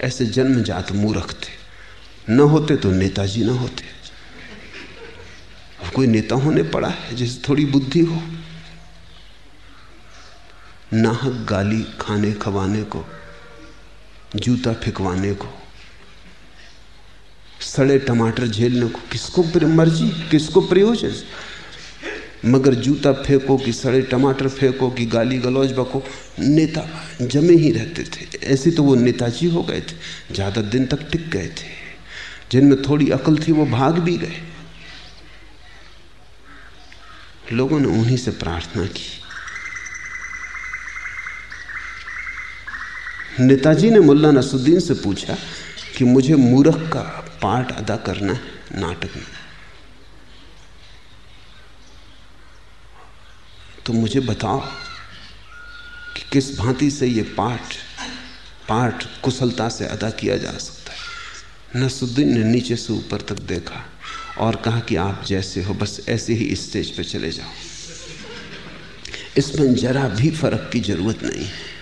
ऐसे जन्मजात मूर्ख थे। न होते तो नेताजी ना होते। कोई नेता होने पड़ा है जिसे थोड़ी बुद्धि हो। नाहक गाली खाने खवाने को, जूता फेंकवाने को, सड़े टमाटर झेलने को, किसको मर्ज़ी, किसको प्रयोजन? मगर जूता फेंको कि सड़े टमाटर फेंको कि गाली गलौज बको, नेता जमे ही रहते थे। ऐसे तो वो नेताजी हो गए थे, ज़्यादा दिन तक टिक गए थे। जिनमें थोड़ी अकल थी, वो भाग भी गए। लोगों ने उन्हीं से प्रार्थना की। नेताजी ने मुल्ला नसुद्दीन से पूछा कि मुझे मूर्ख का पार्ट अदा करना है नाटक में। तो मुझे बताओ कि किस भांति से ये पाठ पाठ कुशलता से अदा किया जा सकता है? नसुद्दीन ने नीचे से ऊपर तक देखा और कहा कि आप जैसे हो, बस ऐसे ही स्टेज पे चले जाओ। इसमें जरा भी फ़र्क की ज़रूरत नहीं है।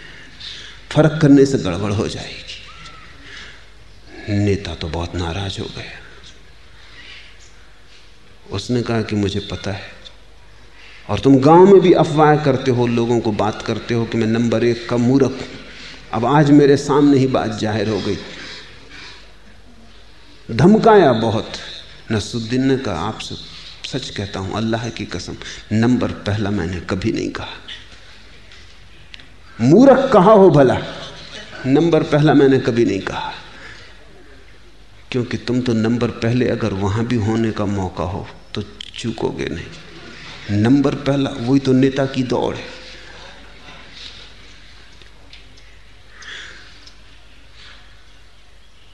फ़र्क करने से गड़बड़ हो जाएगी। नेता तो बहुत नाराज़ हो गया। उसने कहा कि मुझे पता है। और तुम गाँव में भी अफवाह करते हो, लोगों को बात करते हो कि मैं नंबर एक का मूर्ख हूँ। अब आज मेरे सामने ही बात ज़ाहिर हो गई। धमकाया बहुत। नसुद्दीन ने कहा आपसे सच कहता हूँ, अल्लाह की कसम, नंबर पहला मैंने कभी नहीं कहा। मूर्ख कहा हो भला? नंबर पहला मैंने कभी नहीं कहा। क्योंकि तुम तो नंबर पहले अगर वहाँ भी होने का मौका हो तो चूकोगे नहीं। नंबर पहला, वही तो नेता की दौड़ है।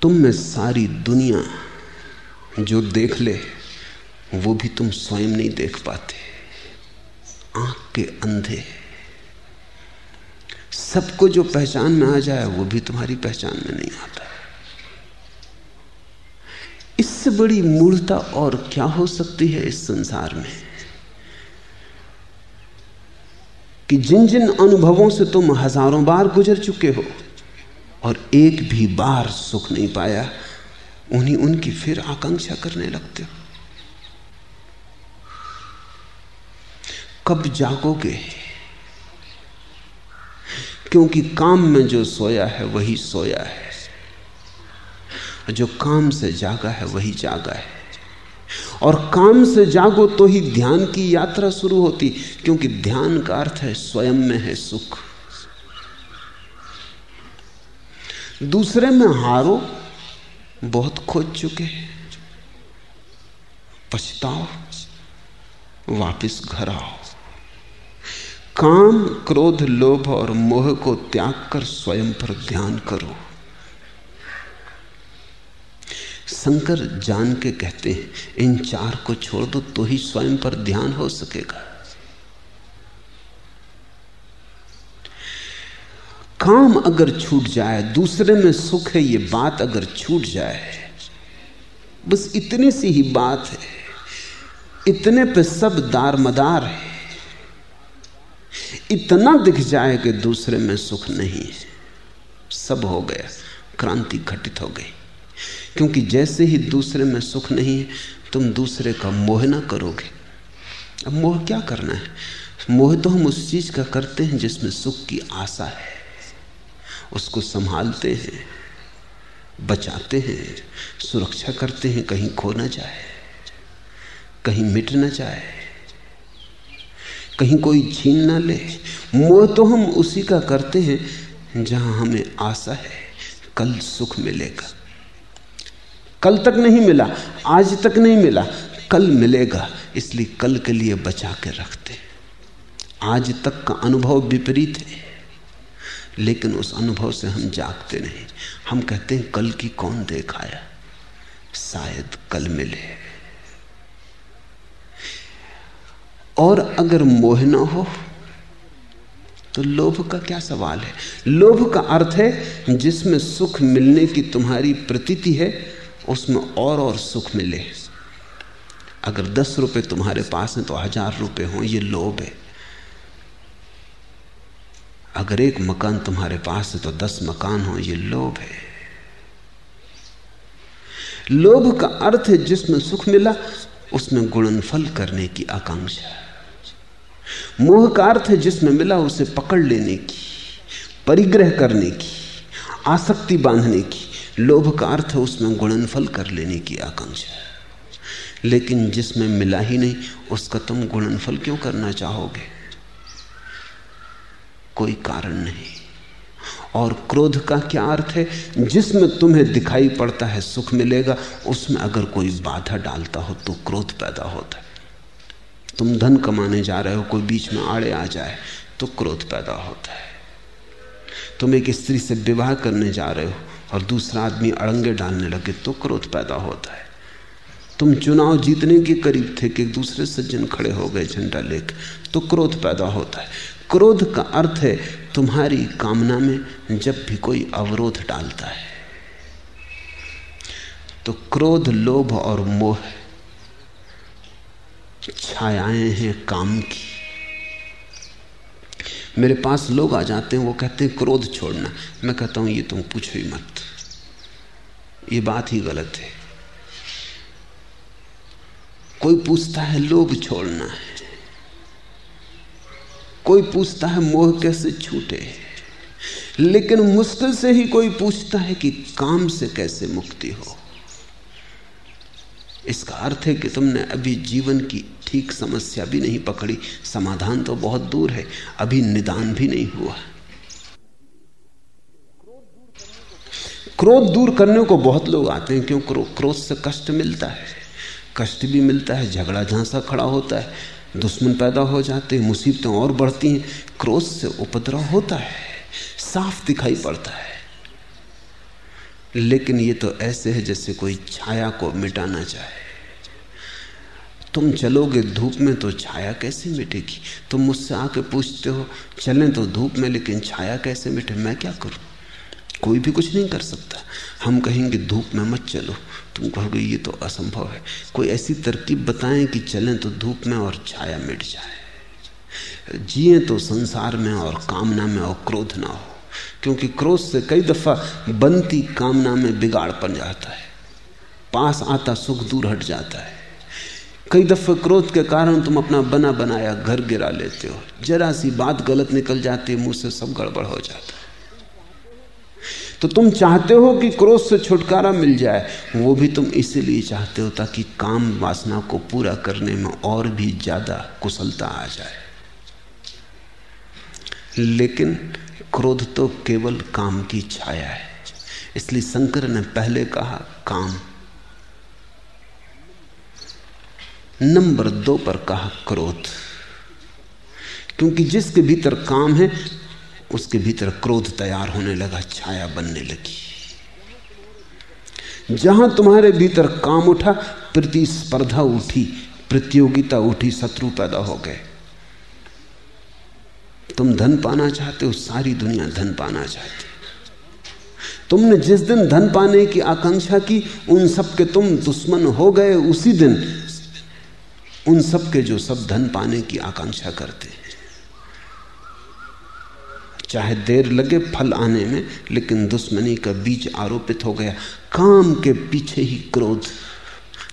तुम में सारी दुनिया जो देख ले, वो भी तुम स्वयं नहीं देख पाते। आँख के अंधे सबको जो पहचान में आ जाए, वो भी तुम्हारी पहचान में नहीं आता। इससे बड़ी मूर्ता और क्या हो सकती है इस संसार में? कि जिन जिन अनुभवों से तुम हज़ारों बार गुजर चुके हो, और एक भी बार सुख नहीं पाया, उन्हीं उनकी फिर आकांक्षा करने लगते हो। कब जागोगे? क्योंकि काम में जो सोया है, वही सोया है। जो काम से जागा है, वही जागा है। और काम से जागो तो ही ध्यान की यात्रा शुरू होती, क्योंकि ध्यान का अर्थ है स्वयं में है सुख। दूसरे में हारो, बहुत खोज चुके पछताओ, वापिस घर आओ। काम, क्रोध, लोभ और मोह को त्याग कर स्वयं पर ध्यान करो। शंकर जान के कहते हैं, इन चार को छोड़ दो तो ही स्वयं पर ध्यान हो सकेगा। काम अगर छूट जाए, दूसरे में सुख है, ये बात अगर छूट जाए, बस इतनी सी ही बात है। इतने पे सब दार मदार है। इतना दिख जाए कि दूसरे में सुख नहीं है। सब हो गया, क्रांति घटित हो गई। क्योंकि जैसे ही दूसरे में सुख नहीं है, तुम दूसरे का मोह ना करोगे। अब मोह क्या करना है? मोह तो हम उस चीज़ का करते हैं जिसमें सुख की आशा है। उसको संभालते हैं, बचाते हैं, सुरक्षा करते हैं, कहीं खो ना जाए, कहीं मिट ना जाए। कहीं कोई छीन ना ले। मोह तो हम उसी का करते हैं जहाँ हमें आशा है कल सुख मिलेगा। कल तक नहीं मिला, आज तक नहीं मिला, कल मिलेगा, इसलिए कल के लिए बचा के रखते आज तक का अनुभव विपरीत है, लेकिन उस अनुभव से हम जागते नहीं। हम कहते हैं, कल की कौन देखाया शायद कल मिले। और अगर मोह न हो तो लोभ का क्या सवाल है? लोभ का अर्थ है, जिसमें सुख मिलने की तुम्हारी प्रतीति है, उसमें और और सुख मिले। अगर दस रुपए तुम्हारे पास हैं तो हज़ार रुपए हो, ये लोभ है। अगर एक मकान तुम्हारे पास है तो दस मकान हो, ये लोभ है। लोभ का अर्थ है, जिसमें सुख मिला, उसमें गुणनफल करने की आकांक्षा। मोह का अर्थ है जिसमें मिला उसे पकड़ लेने की, परिग्रह करने की, आसक्ति बांधने की लोभ का अर्थ है उसमें गुणनफल कर लेने की आकांक्षा। लेकिन जिसमें मिला ही नहीं, उसका तुम गुणनफल क्यों करना चाहोगे? कोई कारण नहीं। और क्रोध का क्या अर्थ है? जिसमें तुम्हें दिखाई पड़ता है सुख मिलेगा, उसमें अगर कोई बाधा डालता हो तो क्रोध पैदा होता है। तुम धन कमाने जा रहे हो, कोई बीच में आड़े आ जाए तो क्रोध पैदा होता है। तुम एक स्त्री से विवाह करने जा रहे हो और दूसरा आदमी अड़ंगे डालने लगे तो क्रोध पैदा होता है। तुम चुनाव जीतने के करीब थे कि दूसरे सज्जन खड़े हो गए झंडा लेकर तो क्रोध पैदा होता है। क्रोध का अर्थ है, तुम्हारी कामना में जब भी कोई अवरोध डालता है तो क्रोध लोभ और मोह छायाएँ हैं काम की। मेरे पास लोग आ जाते हैं, वो कहते हैं, क्रोध छोड़ना। मैं कहता हूँ, ये तुम पूछो ही मत। ये बात ही गलत है। कोई पूछता है, लोभ छोड़ना है। कोई पूछता है, मोह कैसे छूटे लेकिन मुश्किल से ही कोई पूछता है कि काम से कैसे मुक्ति हो। इसका अर्थ है कि तुमने अभी जीवन की ठीक समस्या भी नहीं पकड़ी। समाधान तो बहुत दूर है। अभी निदान भी नहीं हुआ। क्रोध दूर करने को बहुत लोग आते हैं, क्यों? क्रोध से कष्ट मिलता है। कष्ट भी मिलता है, झगड़ा झांसा खड़ा होता है, दुश्मन पैदा हो जाते हैं, मुसीबतें और बढ़ती हैं। क्रोध से उपद्रव होता है, साफ़ दिखाई पड़ता है। लेकिन ये तो ऐसे है जैसे कोई छाया को मिटाना चाहे। तुम चलोगे धूप में तो छाया कैसे मिटेगी? तुम मुझसे आके पूछते हो, चलें तो धूप में, लेकिन छाया कैसे मिटे? मैं क्या करूँ? कोई भी कुछ नहीं कर सकता। हम कहेंगे धूप में मत चलो। तुम कहोगे ये तो असंभव है। कोई ऐसी तरकीब बताएँ कि चलें तो धूप में और छाया मिट जाए। जिए तो संसार में और कामना में और क्रोध ना हो। क्योंकि क्रोध से कई दफ़ा बनती कामना में बिगाड़ पड़ जाता है। पास आता, सुख दूर हट जाता है। कई दफे क्रोध के कारण तुम अपना बना बनाया घर गिरा लेते हो। जरा सी बात गलत निकल जाती है मुँह से सब गड़बड़ हो जाता है। तो तुम चाहते हो कि क्रोध से छुटकारा मिल जाए, वो भी तुम इसीलिए चाहते हो ताकि काम वासना को पूरा करने में और भी ज़्यादा कुशलता आ जाए। लेकिन क्रोध तो केवल काम की छाया है। इसलिए शंकर ने पहले कहा, काम। नंबर दो पर कहा, क्रोध। क्योंकि जिसके भीतर काम है, उसके भीतर क्रोध तैयार होने लगा, छाया बनने लगी। जहाँ तुम्हारे भीतर काम उठा, प्रतिस्पर्धा उठी, प्रतियोगिता उठी, शत्रु पैदा हो गए। तुम धन पाना चाहते हो सारी दुनिया धन पाना चाहती तुमने जिस दिन धन पाने की आकांक्षा की उन सब के तुम दुश्मन हो गए उसी दिन। उन सब के जो सब धन पाने की आकांक्षा करते हैं। चाहे देर लगे फल आने में लेकिन दुश्मनी का बीज आरोपित हो गया। काम के पीछे ही क्रोध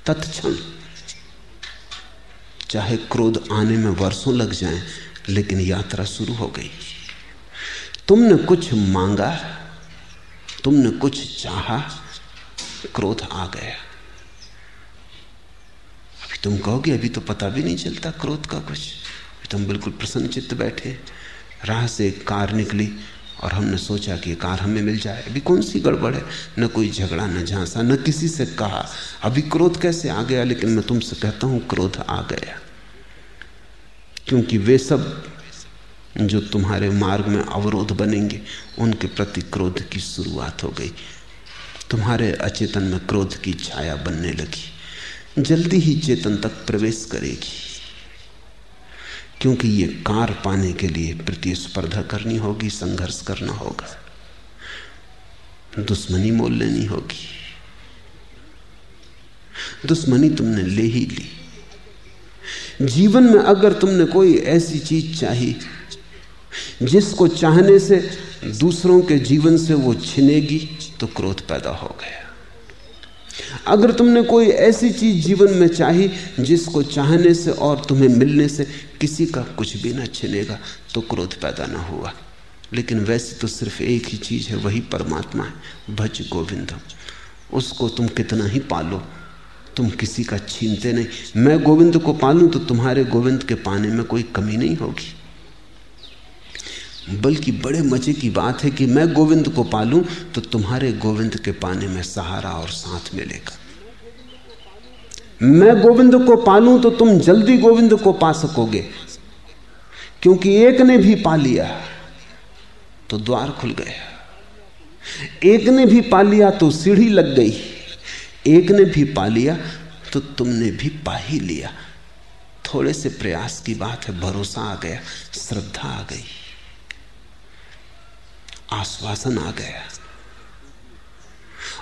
तत्क्षण। चाहे क्रोध आने में वर्षों लग जाएँ, लेकिन यात्रा शुरू हो गई। तुमने कुछ मांगा, तुमने कुछ चाहा, क्रोध आ गया। अभी तुम कहोगे, अभी तो पता भी नहीं चलता क्रोध का कुछ। तुम बिल्कुल प्रसन्न चित्त बैठे, राह से कार निकली और हमने सोचा कि कार हमें मिल जाए। अभी कौन सी गड़बड़ है? न कोई झगड़ा, न झांसा, न किसी से कहा। अभी क्रोध कैसे आ गया? लेकिन मैं तुमसे कहता हूँ, क्रोध आ गया। क्योंकि वे सब जो तुम्हारे मार्ग में अवरोध बनेंगे, उनके प्रति क्रोध की शुरुआत हो गई। तुम्हारे अचेतन में क्रोध की छाया बनने लगी। जल्दी ही चेतन तक प्रवेश करेगी। क्योंकि ये कार पाने के लिए प्रतिस्पर्धा करनी होगी, संघर्ष करना होगा। दुश्मनी मोल लेनी होगी। दुश्मनी तुमने ले ही ली। जीवन में अगर तुमने कोई ऐसी चीज़ चाही, जिसको चाहने से दूसरों के जीवन से वो छिनेगी तो क्रोध पैदा हो गया। अगर तुमने कोई ऐसी चीज़ जीवन में चाही, जिसको चाहने से और तुम्हें मिलने से किसी का कुछ भी ना छिनेगा तो क्रोध पैदा ना हुआ। लेकिन वैसे तो सिर्फ़ एक ही चीज़ है, वही परमात्मा है, भज गोविंदम। उसको तुम कितना ही पालो तुम किसी का छीनते नहीं। मैं गोविंद को पालूं तो तुम्हारे गोविंद के पाने में कोई कमी नहीं होगी। बल्कि बड़े मज़े की बात है कि मैं गोविंद को पालूं तो तुम्हारे गोविंद के पाने में सहारा और साथ मिलेगा। मैं गोविंद को पालूं तो तुम जल्दी गोविंद को पा सकोगे। क्योंकि एक ने भी पा लिया तो द्वार खुल गया। एक ने भी पा लिया तो सीढ़ी लग गई। एक ने भी पा लिया तो तुमने भी पा ही लिया। थोड़े से प्रयास की बात है, भरोसा आ गया, श्रद्धा आ गई। आश्वासन आ गया।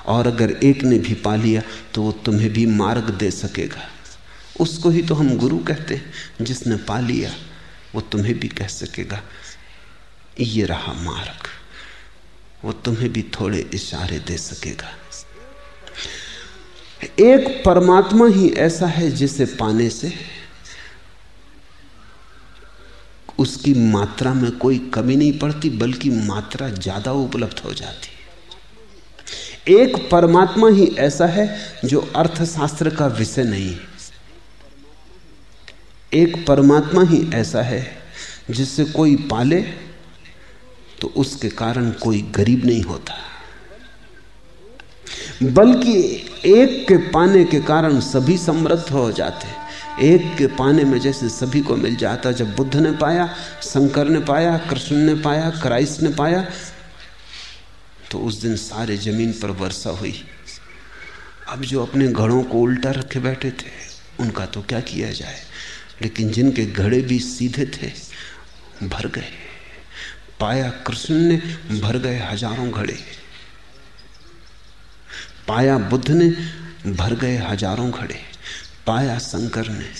और अगर एक ने भी पा लिया तो वो तुम्हें भी मार्ग दे सकेगा। उसको ही तो हम गुरु कहते हैं, जिसने पा लिया, वो तुम्हें भी कह सकेगा, ये रहा मार्ग। वो तुम्हें भी थोड़े इशारे दे सकेगा। एक परमात्मा ही ऐसा है जिसे पाने से उसकी मात्रा में कोई कमी नहीं पड़ती, बल्कि मात्रा ज़्यादा उपलब्ध हो जाती एक परमात्मा ही ऐसा है जो अर्थशास्त्र का विषय नहीं एक परमात्मा ही ऐसा है जिससे कोई पाले तो उसके कारण कोई गरीब नहीं होता। बल्कि एक के पाने के कारण सभी समृद्ध हो जाते एक के पाने में जैसे सभी को मिल जाता, जब बुद्ध ने पाया, शंकर ने पाया, कृष्ण ने पाया, क्राइस्ट ने पाया तो उस दिन सारे ज़मीन पर वर्षा हुई। अब जो अपने घड़ों को उल्टा रखे बैठे थे, उनका तो क्या किया जाए? लेकिन जिनके घड़े भी सीधे थे, भर गए। पाया कृष्ण ने, भर गए हज़ारों घड़े। पाया बुद्ध ने, भर गए हज़ारों घड़े पाया शंकर ने,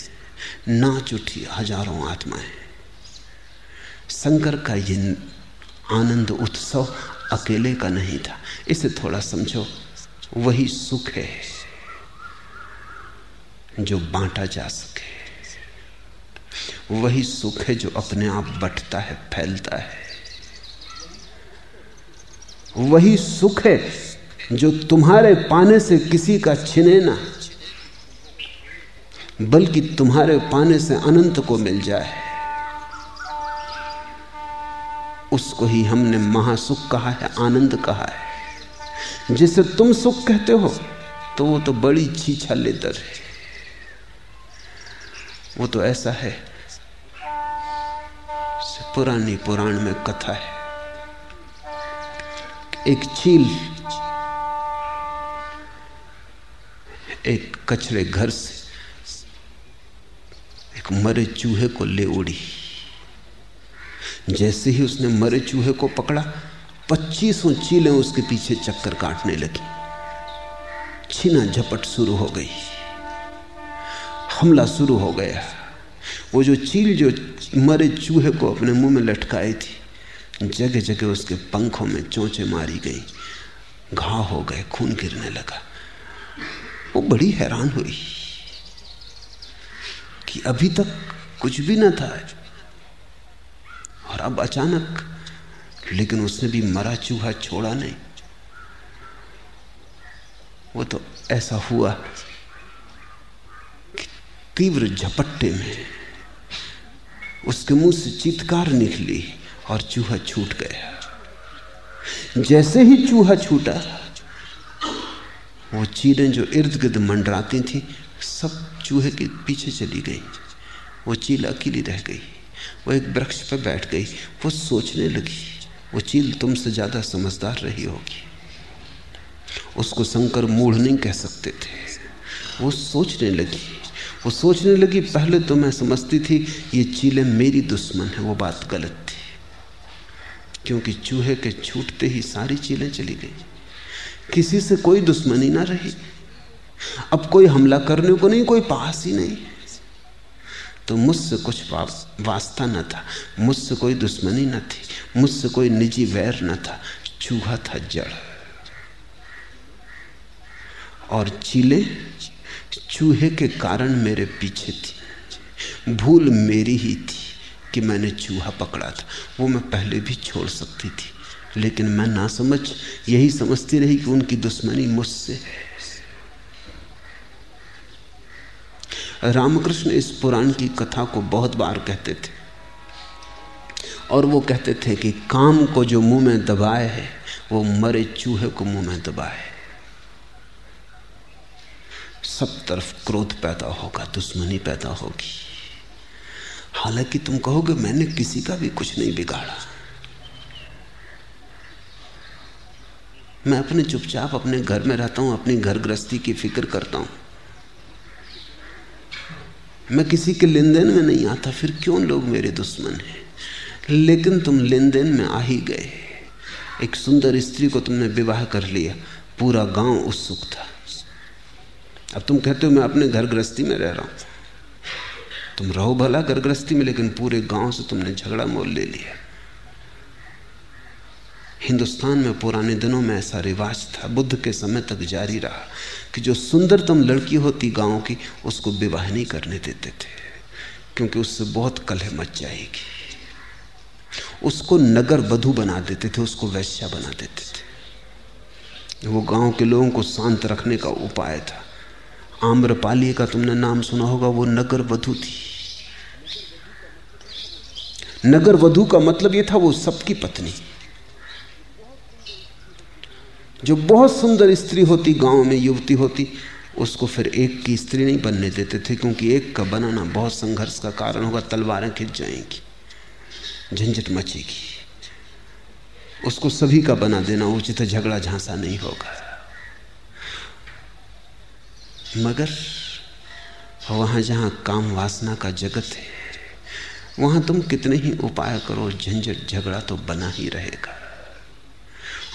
नाच उठी हज़ारों आत्माएँ। शंकर का ये आनंद, उत्सव अकेले का नहीं था। इसे थोड़ा समझो, वही सुख है जो बांटा जा सके। वही सुख है जो अपने आप बटता है, फैलता है। वही सुख है जो तुम्हारे पाने से किसी का छिने ना, बल्कि तुम्हारे पाने से अनंत को मिल जाए, उसको ही हमने महासुख कहा है, आनंद कहा है। जिसे तुम सुख कहते हो तो वो तो बड़ी छीछा लेदर है। वो तो ऐसा है पुरानी पुराण में कथा है। एक चील एक कचरे घर से एक मरे चूहे को ले उड़ी। जैसे ही उसने मरे चूहे को पकड़ा, पच्चीसों चीलें उसके पीछे चक्कर काटने लगी। छीना झपट शुरू हो गई। हमला शुरू हो गया। वो जो चील जो मरे चूहे को अपने मुँह में लटकाई थी जगह जगह उसके पंखों में चोंचे मारी गई। घाव हो गए, खून गिरने लगा। वो बड़ी हैरान हुई कि अभी तक कुछ भी ना था और अब अचानक, लेकिन उसने भी मरा चूहा छोड़ा नहीं। वो तो ऐसा हुआ कि तीव्र झपट्टे में उसके मुँह से चीतकार निकली और चूहा छूट गया। जैसे ही चूहा छूटा वो चीलें जो इर्द गिर्द मंडराती थी, सब चूहे के पीछे चली गई। वो चील अकेली रह गई, वो एक वृक्ष पर बैठ गई, वो सोचने लगी, वो चील तुमसे ज़्यादा समझदार रही होगी। उसको शंकर मूढ़ नहीं कह सकते थे। वो सोचने लगी, वो सोचने लगी, पहले तो मैं समझती थी, ये चीलें मेरी दुश्मन है, वो बात गलत थी। क्योंकि चूहे के छूटते ही सारी चीलें चली गई। किसी से कोई दुश्मनी ना रही। अब कोई हमला करने को नहीं, कोई पास ही नहीं। तो मुझसे कुछ वास्ता न था। मुझसे कोई दुश्मनी न थी। मुझसे कोई निजी वैर न था। चूहा था जड़। और चीले चूहे के कारण मेरे पीछे थी। भूल मेरी ही थी कि मैंने चूहा पकड़ा था। वो मैं पहले भी छोड़ सकती थी। लेकिन मैं ना समझ, यही समझती रही कि उनकी दुश्मनी मुझसे है। रामकृष्ण इस पुराण की कथा को बहुत बार कहते थे। और वो कहते थे कि काम को जो मुँह में दबाए है, वो मरे चूहे को मुँह में दबाए सब तरफ़ क्रोध पैदा होगा, दुश्मनी पैदा होगी। हालाँकि तुम कहोगे, मैंने किसी का भी कुछ नहीं बिगाड़ा। मैं अपने चुपचाप अपने घर में रहता हूँ, अपनी घर गृहस्थी की फ़िक्र करता हूँ। मैं किसी के लेन देन में नहीं आता, फिर क्यों लोग मेरे दुश्मन हैं? लेकिन तुम लेन देन में आ ही गए। एक सुंदर स्त्री को तुमने विवाह कर लिया। पूरा गाँव उत्सुक था। अब तुम कहते हो, मैं अपने घर गृहस्थी में रह रहा हूँ। तुम रहो भला घर गृहस्थी में, लेकिन पूरे गाँव से तुमने झगड़ा मोल ले लिया। हिंदुस्तान में पुराने दिनों में ऐसा रिवाज था, बुद्ध के समय तक जारी रहा कि जो सुंदरतम लड़की होती गाँव की, उसको विवाह नहीं करने देते थे, क्योंकि उससे बहुत कलह मच जाएगी। उसको नगर बधु बना देते थे, उसको वैश्या बना देते थे। वो गाँव के लोगों को शांत रखने का उपाय था। आम्रपाली का तुमने नाम सुना होगा, वो नगर वधु थी। नगर वधु का मतलब ये था, वो सबकी पत्नी। जो बहुत सुंदर स्त्री होती, गाँव में युवती होती, उसको फिर एक की स्त्री नहीं बनने देते थे, क्योंकि एक का बनाना बहुत संघर्ष का कारण होगा, तलवारें खिंच जाएँगी, झंझट मचेगी। उसको सभी का बना देना उचित है झगड़ा झांसा नहीं होगा। मगर वहाँ जहाँ काम वासना का जगत है, वहाँ तुम कितने ही उपाय करो, झंझट, झगड़ा तो बना ही रहेगा।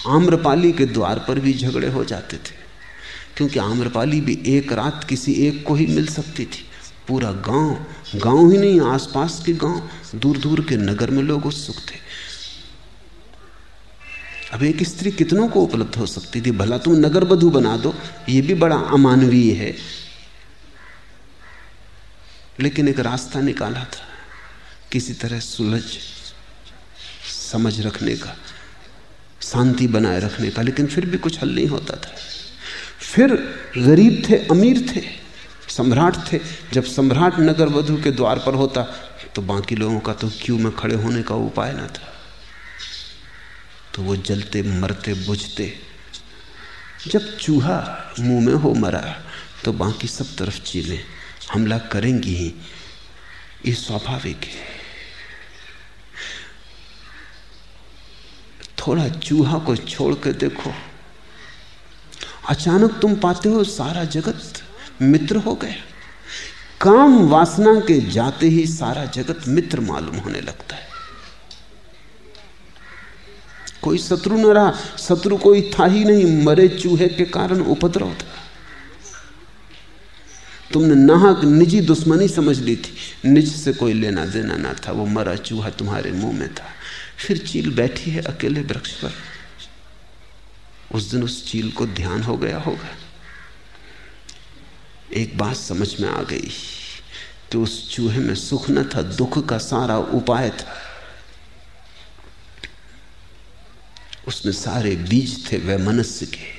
आम्रपाली के द्वार पर भी झगड़े हो जाते थे, क्योंकि आम्रपाली भी एक रात किसी एक को ही मिल सकती थी। पूरा गाँव गाँव ही नहीं, आसपास के गाँव दूर दूर के नगर में लोग उत्सुक थे। अब एक स्त्री कितनों को उपलब्ध हो सकती थी? भला तुम नगर बधु बना दो, ये भी बड़ा अमानवीय है। लेकिन एक रास्ता निकाला था, किसी तरह सुलझ, समझ रखने का। शांति बनाए रखने का, लेकिन फिर भी कुछ हल नहीं होता था। फिर गरीब थे, अमीर थे, सम्राट थे। जब सम्राट नगर वधु के द्वार पर होता तो बाकी लोगों का तो क्यों में खड़े होने का उपाय ना था? तो वो जलते, मरते, बुझते। जब चूहा मुँह में हो मरा तो बाकी सब तरफ़ चीलें। हमला करेंगी ही, ये स्वाभाविक है। थोड़ा चूहा को छोड़ कर देखो। अचानक तुम पाते हो सारा जगत मित्र हो गया। काम वासना के जाते ही सारा जगत मित्र मालूम होने लगता है। कोई शत्रु न रहा, शत्रु कोई था ही नहीं, मरे चूहे के कारण उपद्रव था। तुमने नाहक निजी दुश्मनी समझ ली थी, निज से कोई लेना देना ना था, वो मरा चूहा तुम्हारे मुँह में था। फिर चील बैठी है अकेले वृक्ष पर। उस दिन उस चील को ध्यान हो गया होगा। एक बात समझ में आ गई तो उस चूहे में सुख न था, दुख का सारा उपाय था। उसमें सारे बीज थे वह मनुष्य के।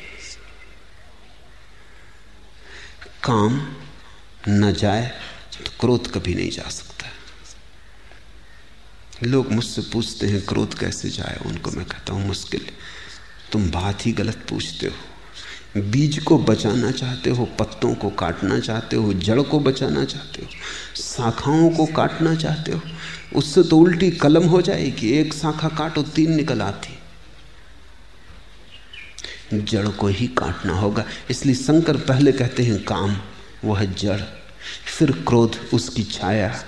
काम न जाए तो क्रोध कभी नहीं जा सकता। लोग मुझसे पूछते हैं, क्रोध कैसे जाए? उनको मैं कहता हूँ, मुश्किल। तुम बात ही गलत पूछते हो। बीज को बचाना चाहते हो, पत्तों को काटना चाहते हो, जड़ को बचाना चाहते हो, शाखाओं को काटना चाहते हो, उससे तो उल्टी कलम हो जाएगी। एक शाखा काटो, तीन निकल आती। जड़ को ही काटना होगा। इसलिए शंकर पहले कहते हैं, काम, वह जड़, फिर क्रोध, उसकी छाया,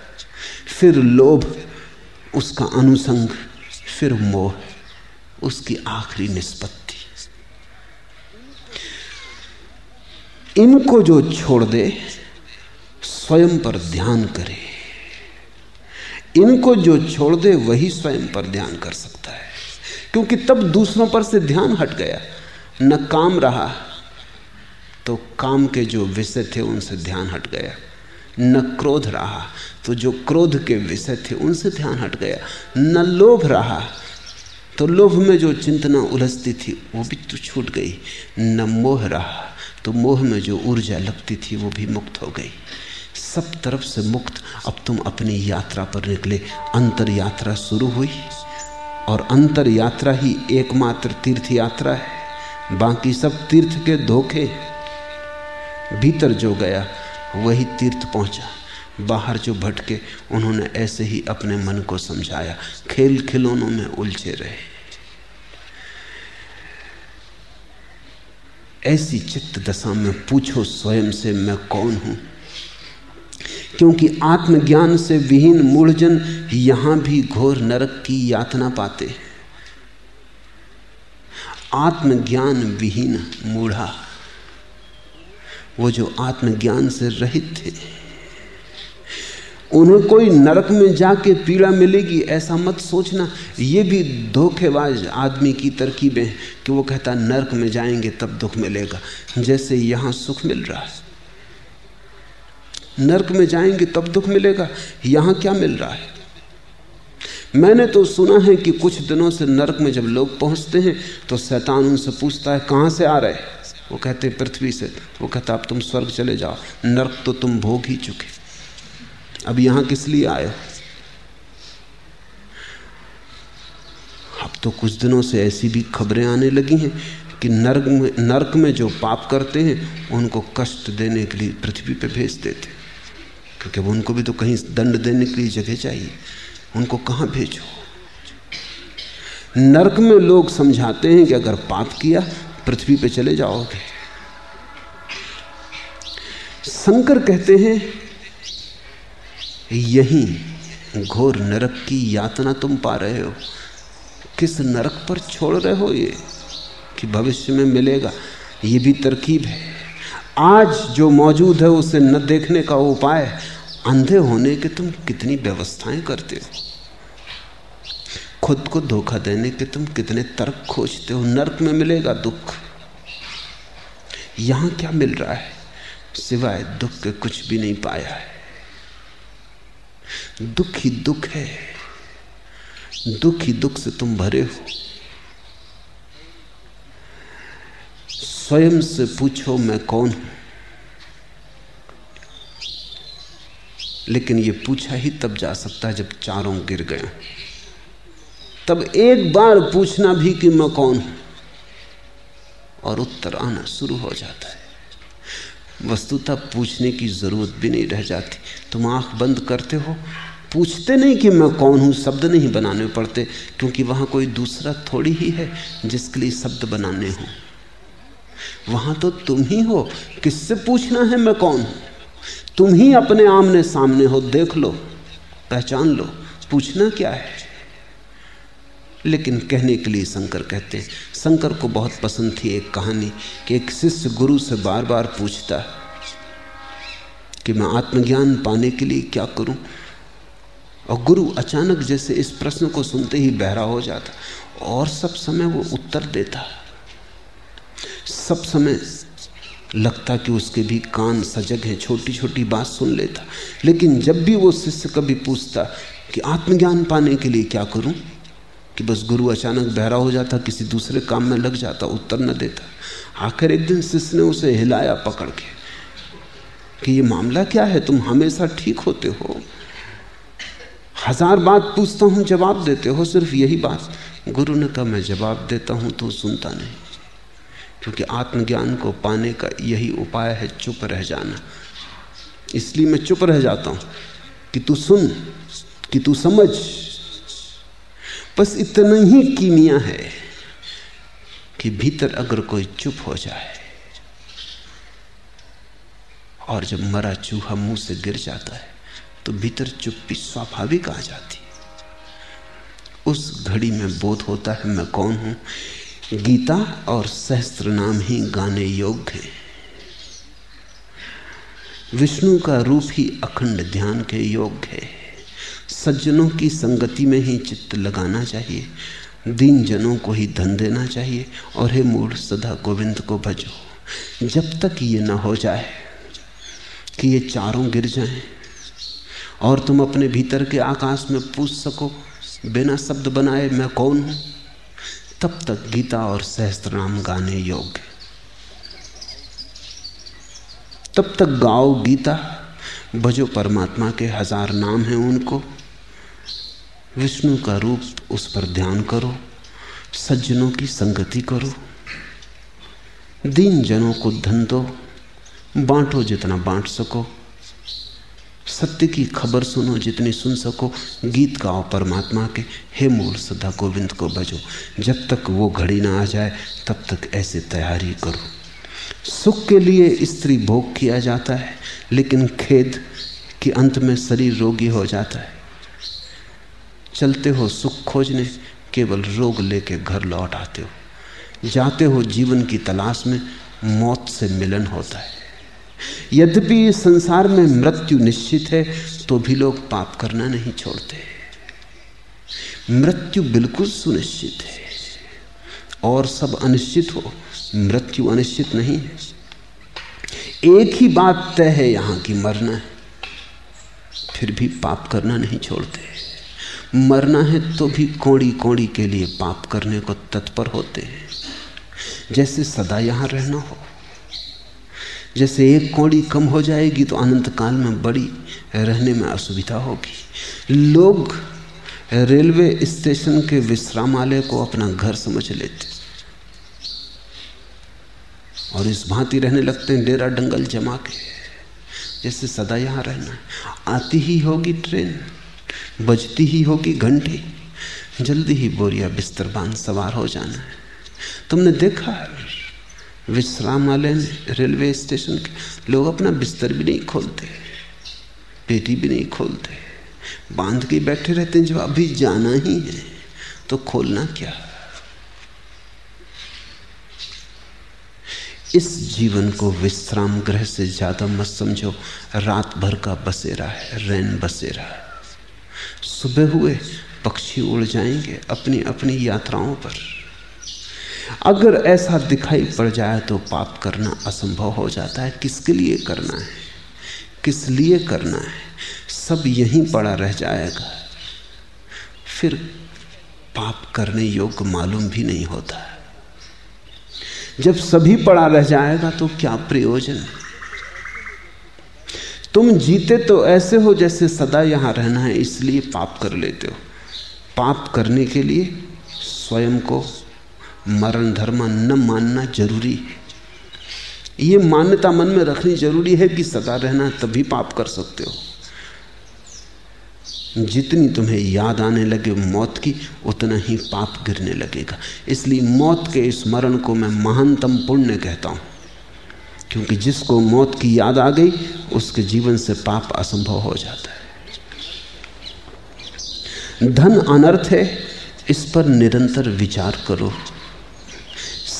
फिर लोभ उसका अनुसंग फिर मोह, उसकी आखिरी निष्पत्ति। इनको जो छोड़ दे, स्वयं पर ध्यान करे। इनको जो छोड़ दे, वही स्वयं पर ध्यान कर सकता है। क्योंकि तब दूसरों पर से ध्यान हट गया। न काम रहा तो काम के जो विषय थे, उनसे ध्यान हट गया। न क्रोध रहा। तो जो क्रोध के विषय थे, उनसे ध्यान हट गया। न लोभ रहा। तो लोभ में जो चिंतना उलझती थी, वो भी तो छूट गई। न मोह रहा। तो मोह में जो ऊर्जा लगती थी, वो भी मुक्त हो गई। सब तरफ़ से मुक्त। अब तुम अपनी यात्रा पर निकले। अंतर यात्रा शुरू हुई। और अंतर यात्रा ही एकमात्र तीर्थ यात्रा है। बाकी सब तीर्थ के धोखे भीतर जो गया वही तीर्थ पहुँचा। बाहर जो भटके, उन्होंने ऐसे ही अपने मन को समझाया। खेल खिलौनों में उलझे रहे। ऐसी चित्त दशा में पूछो स्वयं से, मैं कौन हूँ? क्योंकि आत्मज्ञान से विहीन मूढ़जन यहाँ भी घोर नरक की यातना पाते आत्मज्ञान विहीन मूढ़ा वो जो आत्मज्ञान से रहित थे। उन्हें कोई नरक में जाके पीड़ा मिलेगी, ऐसा मत सोचना। ये भी धोखेबाज आदमी की तरकीबें हैं कि वो कहता, नरक में जाएँगे तब दुख मिलेगा। जैसे यहाँ सुख मिल रहा है। नरक में जाएँगे तब दुख मिलेगा, यहाँ क्या मिल रहा है? मैंने तो सुना है कि कुछ दिनों से नरक में जब लोग पहुँचते हैं तो शैतान उनसे पूछता है, कहाँ से आ रहे वो कहते पृथ्वी से। वो कहता, अब तुम स्वर्ग चले जाओ। नर्क तो तुम भोग ही चुके। अब यहाँ किस लिए आए अब तो कुछ दिनों से ऐसी भी खबरें आने लगी हैं कि नर्क में नर्क में जो पाप करते हैं, उनको कष्ट देने के लिए पृथ्वी पे भेज देते क्योंकि उनको भी तो कहीं दंड देने के लिए जगह चाहिए। उनको कहाँ भेजो? नर्क में लोग समझाते हैं कि अगर पाप किया पृथ्वी पे चले जाओगे। शंकर कहते हैं यही घोर नरक की यातना तुम पा रहे हो। किस नरक पर छोड़ रहे हो ये? कि भविष्य में मिलेगा ये भी तरकीब है। आज जो मौजूद है उसे न देखने का उपाय अंधे होने के तुम कितनी व्यवस्थाएँ करते हो। खुद को धोखा देने के तुम कितने तर्क खोजते हो? नर्क में मिलेगा दुख। यहाँ क्या मिल रहा है? सिवाय दुख के कुछ भी नहीं पाया है। दुख ही दुख है। दुख ही दुख से तुम भरे हो। स्वयं से पूछो मैं कौन हूँ? लेकिन यह पूछा ही तब जा सकता है जब चारों गिर गए तब एक बार पूछना भी कि मैं कौन हूँ? और उत्तर आना शुरू हो जाता है। वस्तुतः पूछने की ज़रूरत भी नहीं रह जाती। तुम आँख बंद करते हो। पूछते नहीं कि मैं कौन हूँ, शब्द नहीं बनाने पड़ते, क्योंकि वहाँ कोई दूसरा थोड़ी ही है जिसके लिए शब्द बनाने हो। वहाँ तो तुम ही हो। किससे पूछना है मैं कौन हूँ? तुम ही अपने आमने सामने हो, देख लो, पहचान लो, पूछना क्या है? लेकिन कहने के लिए शंकर कहते हैं, शंकर को बहुत पसंद थी एक कहानी कि एक शिष्य गुरु से बार बार पूछता कि मैं आत्मज्ञान पाने के लिए क्या करूँ? और गुरु अचानक जैसे इस प्रश्न को सुनते ही बहरा हो जाता और सब समय वो उत्तर देता। सब समय लगता कि उसके भी कान सजग हैं छोटी छोटी बात सुन लेता। लेकिन जब भी वो शिष्य कभी पूछता कि आत्मज्ञान पाने के लिए क्या करूँ? कि बस गुरु अचानक बहरा हो जाता, किसी दूसरे काम में लग जाता, उत्तर न देता। आखिर एक दिन शिष्य ने उसे हिलाया पकड़ के कि ये मामला क्या है? तुम हमेशा ठीक होते हो। हज़ार बात पूछता हूँ, जवाब देते हो, सिर्फ़ यही बात। गुरु ने कहा, मैं जवाब देता हूँ तो सुनता नहीं। क्योंकि आत्मज्ञान को पाने का यही उपाय है, चुप रह जाना। इसलिए मैं चुप रह जाता हूँ कि तू सुन, कि तू समझ बस इतना ही कीमिया है कि भीतर अगर कोई चुप हो जाए और जब मरा चूहा मुँह से गिर जाता है तो भीतर चुप्पी स्वाभाविक आ जाती उस घड़ी में बोध होता है, मैं कौन हूँ? गीता और सहस्त्र नाम ही गाने योग्य हैं। विष्णु का रूप ही अखंड ध्यान के योग्य है। सज्जनों की संगति में ही चित्त लगाना चाहिए। दीन जनों को ही धन देना चाहिए। और हे मूल सदा गोविंद को भजो। जब तक ये न हो जाए कि ये चारों गिर जाएँ और तुम अपने भीतर के आकाश में पूछ सको, बिना शब्द बनाए मैं कौन हूँ? तब तक गीता और सहस्त्र नाम गाने योग्य। तब तक गाओ गीता। भजो परमात्मा के हज़ार नाम हैं उनको, विष्णु का रूप उस पर ध्यान करो, सज्जनों की संगति करो, दीन जनों को धन दो, बांटो जितना बांट सको, सत्य की खबर सुनो जितनी सुन सको, गीत गाओ परमात्मा के, हे मूल सदा गोविंद को भजो जब तक वो घड़ी ना आ जाए, तब तक ऐसे तैयारी करो। सुख के लिए स्त्री भोग किया जाता है, लेकिन खेद कि अंत में शरीर रोगी हो जाता है। चलते हो सुख खोजने, केवल रोग लेके घर लौट आते हो। जाते हो जीवन की तलाश में, मौत से मिलन होता है। यद्यपि संसार में मृत्यु निश्चित है तो भी लोग पाप करना नहीं छोड़ते। मृत्यु बिल्कुल सुनिश्चित है, और सब अनिश्चित हो। मृत्यु अनिश्चित नहीं है। एक ही बात तय है, यहाँ की मरना है। फिर भी पाप करना नहीं छोड़ते। मरना है तो भी कोड़ी कोड़ी के लिए पाप करने को तत्पर होते हैं। जैसे सदा यहाँ रहना हो। जैसे एक कौड़ी कम हो जाएगी तो अनंत काल में बड़ी रहने में असुविधा होगी। लोग रेलवे स्टेशन के विश्रामालय को अपना घर समझ लेते। और इस भांति रहने लगते हैं, डेरा डंगल जमा के। जैसे सदा यहाँ रहना आती ही होगी ट्रेन, बजती ही होगी घंटी, जल्दी ही बोरिया बिस्तर बाँध सवार हो जाना है। तुमने देखा विश्राम विश्रामालय रेलवे स्टेशन के लोग अपना बिस्तर भी नहीं खोलते, पेटी भी नहीं खोलते, बाँध के बैठे रहते हैं जब अभी जाना ही है तो खोलना क्या इस जीवन को विश्राम ग्रह से ज़्यादा मत समझो। रात भर का बसेरा है, रैन बसेरा है। सुबह हुए, पक्षी उड़ जाएँगे अपनी अपनी यात्राओं पर। अगर ऐसा दिखाई पड़ जाए तो पाप करना असंभव हो जाता है। किसके लिए करना है? किस लिए करना है? सब यहीं पड़ा रह जाएगा। फिर पाप करने योग्य मालूम भी नहीं होता। जब सभी पड़ा रह जाएगा तो क्या प्रयोजन? तुम जीते तो ऐसे हो जैसे सदा यहाँ रहना है, इसलिए पाप कर लेते हो। पाप करने के लिए स्वयं को मरण धर्म न मानना ज़रूरी है। ये मान्यता मन में रखनी ज़रूरी है कि सदा रहना तभी पाप कर सकते हो। जितनी तुम्हें याद आने लगे मौत की, उतना ही पाप गिरने लगेगा। इसलिए मौत के स्मरण को मैं महानतम पुण्य कहता हूँ। क्योंकि जिसको मौत की याद आ गई, उसके जीवन से पाप असंभव हो जाता है। धन अनर्थ है, इस पर निरंतर विचार करो।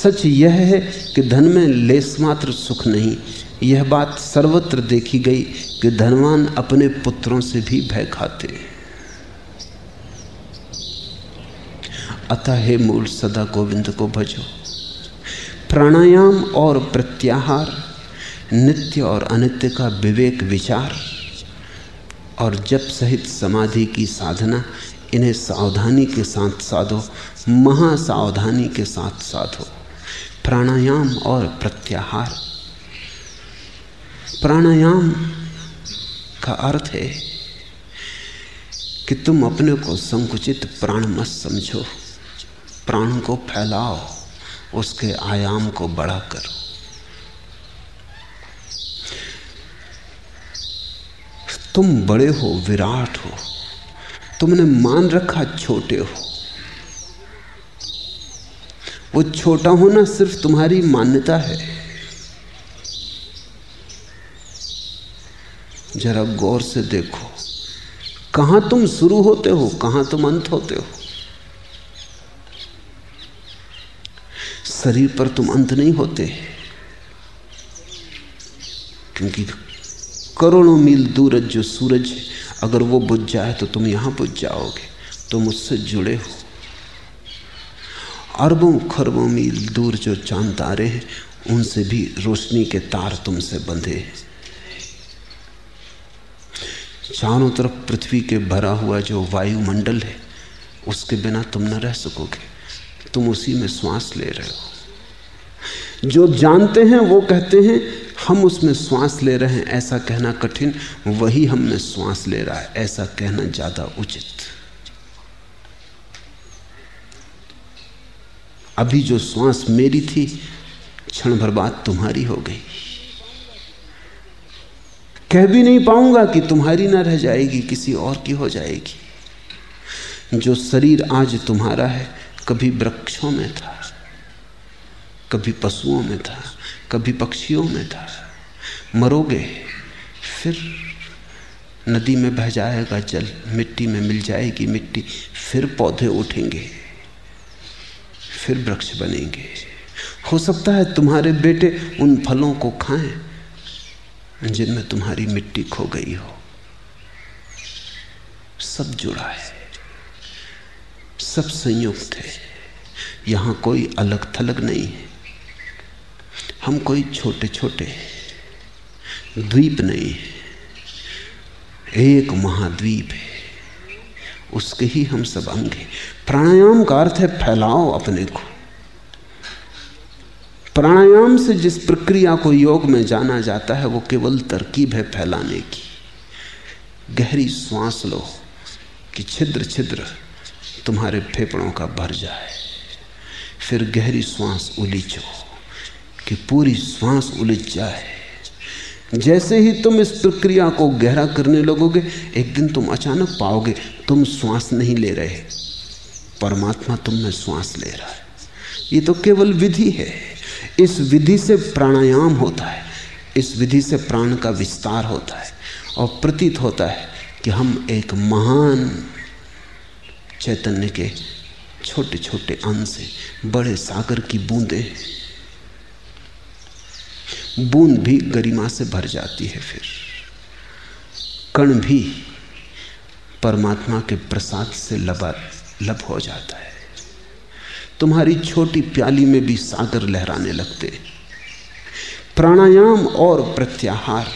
सच यह है कि धन में लेस मात्र सुख नहीं यह बात सर्वत्र देखी गई कि धनवान अपने पुत्रों से भी भय खाते अतः हे मूल सदा गोविंद को भजो। प्राणायाम और प्रत्याहार, नित्य और अनित्य का विवेक विचार, और जप सहित समाधि की साधना इन्हें सावधानी के साथ साधो, महासावधानी के साथ साधो। प्राणायाम और प्रत्याहार प्राणायाम का अर्थ है कि तुम अपने को संकुचित प्राण मत समझो। प्राण को फैलाओ, उसके आयाम को बड़ा करो। तुम बड़े हो, विराट हो। तुमने मान रखा, छोटे हो। वो छोटा होना सिर्फ़ तुम्हारी मान्यता है। जरा गौर से देखो। कहाँ तुम शुरू होते हो, कहाँ तुम अंत होते हो? शरीर पर तुम अंत नहीं होते। क्योंकि करोड़ों मील दूर जो सूरज है, अगर वो बुझ जाए तो तुम यहाँ बुझ जाओगे। तुम उससे जुड़े हो। अरबों खरबों मील दूर जो चाँद तारे हैं, उनसे भी रोशनी के तार तुमसे बंधे चारों तरफ़ पृथ्वी के भरा हुआ जो वायुमंडल है, उसके बिना तुम न रह सकोगे। तुम उसी में श्वास ले रहे हो। जो जानते हैं, वो कहते हैं, हम उसमें श्वास ले रहे हैं। ऐसा कहना कठिन, वही हम में श्वास ले रहा है। ऐसा कहना ज़्यादा उचित। अभी जो श्वास मेरी थी, क्षण भर बाद तुम्हारी हो गई। कह भी नहीं पाऊँगा कि तुम्हारी ना रह जाएगी, किसी और की हो जाएगी। जो शरीर आज तुम्हारा है, कभी वृक्षों में था, कभी पशुओं में था, कभी पक्षियों में था, मरोगे, फिर नदी में बह जाएगा जल, मिट्टी में मिल जाएगी मिट्टी, फिर पौधे उठेंगे, फिर वृक्ष बनेंगे। हो सकता है तुम्हारे बेटे उन फलों को खाएँ जिनमें तुम्हारी मिट्टी खो गई हो। सब जुड़ा है। सब संयुक्त है। यहाँ कोई अलग थलग नहीं है। हम कोई छोटे छोटे द्वीप नहीं है। एक महाद्वीप है। उसके ही हम सब अंग हैं। प्राणायाम का अर्थ है फैलाओ अपने को। प्राणायाम से जिस प्रक्रिया को योग में जाना जाता है, वो केवल तरकीब है फैलाने की। गहरी श्वास लो कि छिद्र छिद्र तुम्हारे फेफड़ों का भर जाए। फिर गहरी श्वास उलीचो कि पूरी श्वास उलझ जाए। जैसे ही तुम इस प्रक्रिया को गहरा करने लगोगे, एक दिन तुम अचानक पाओगे, तुम श्वास नहीं ले रहे। परमात्मा तुम में श्वास ले रहा है। ये तो केवल विधि है। इस विधि से प्राणायाम होता है, इस विधि से प्राण का विस्तार होता है और प्रतीत होता है कि हम एक महान चैतन्य के छोटे छोटे अंश हैं, बड़े सागर की बूंदें हैं। बूंद भी गरिमा से भर जाती है फिर। कण भी परमात्मा के प्रसाद से लबा लब हो जाता है। तुम्हारी छोटी प्याली में भी सागर लहराने लगते। प्राणायाम और प्रत्याहार।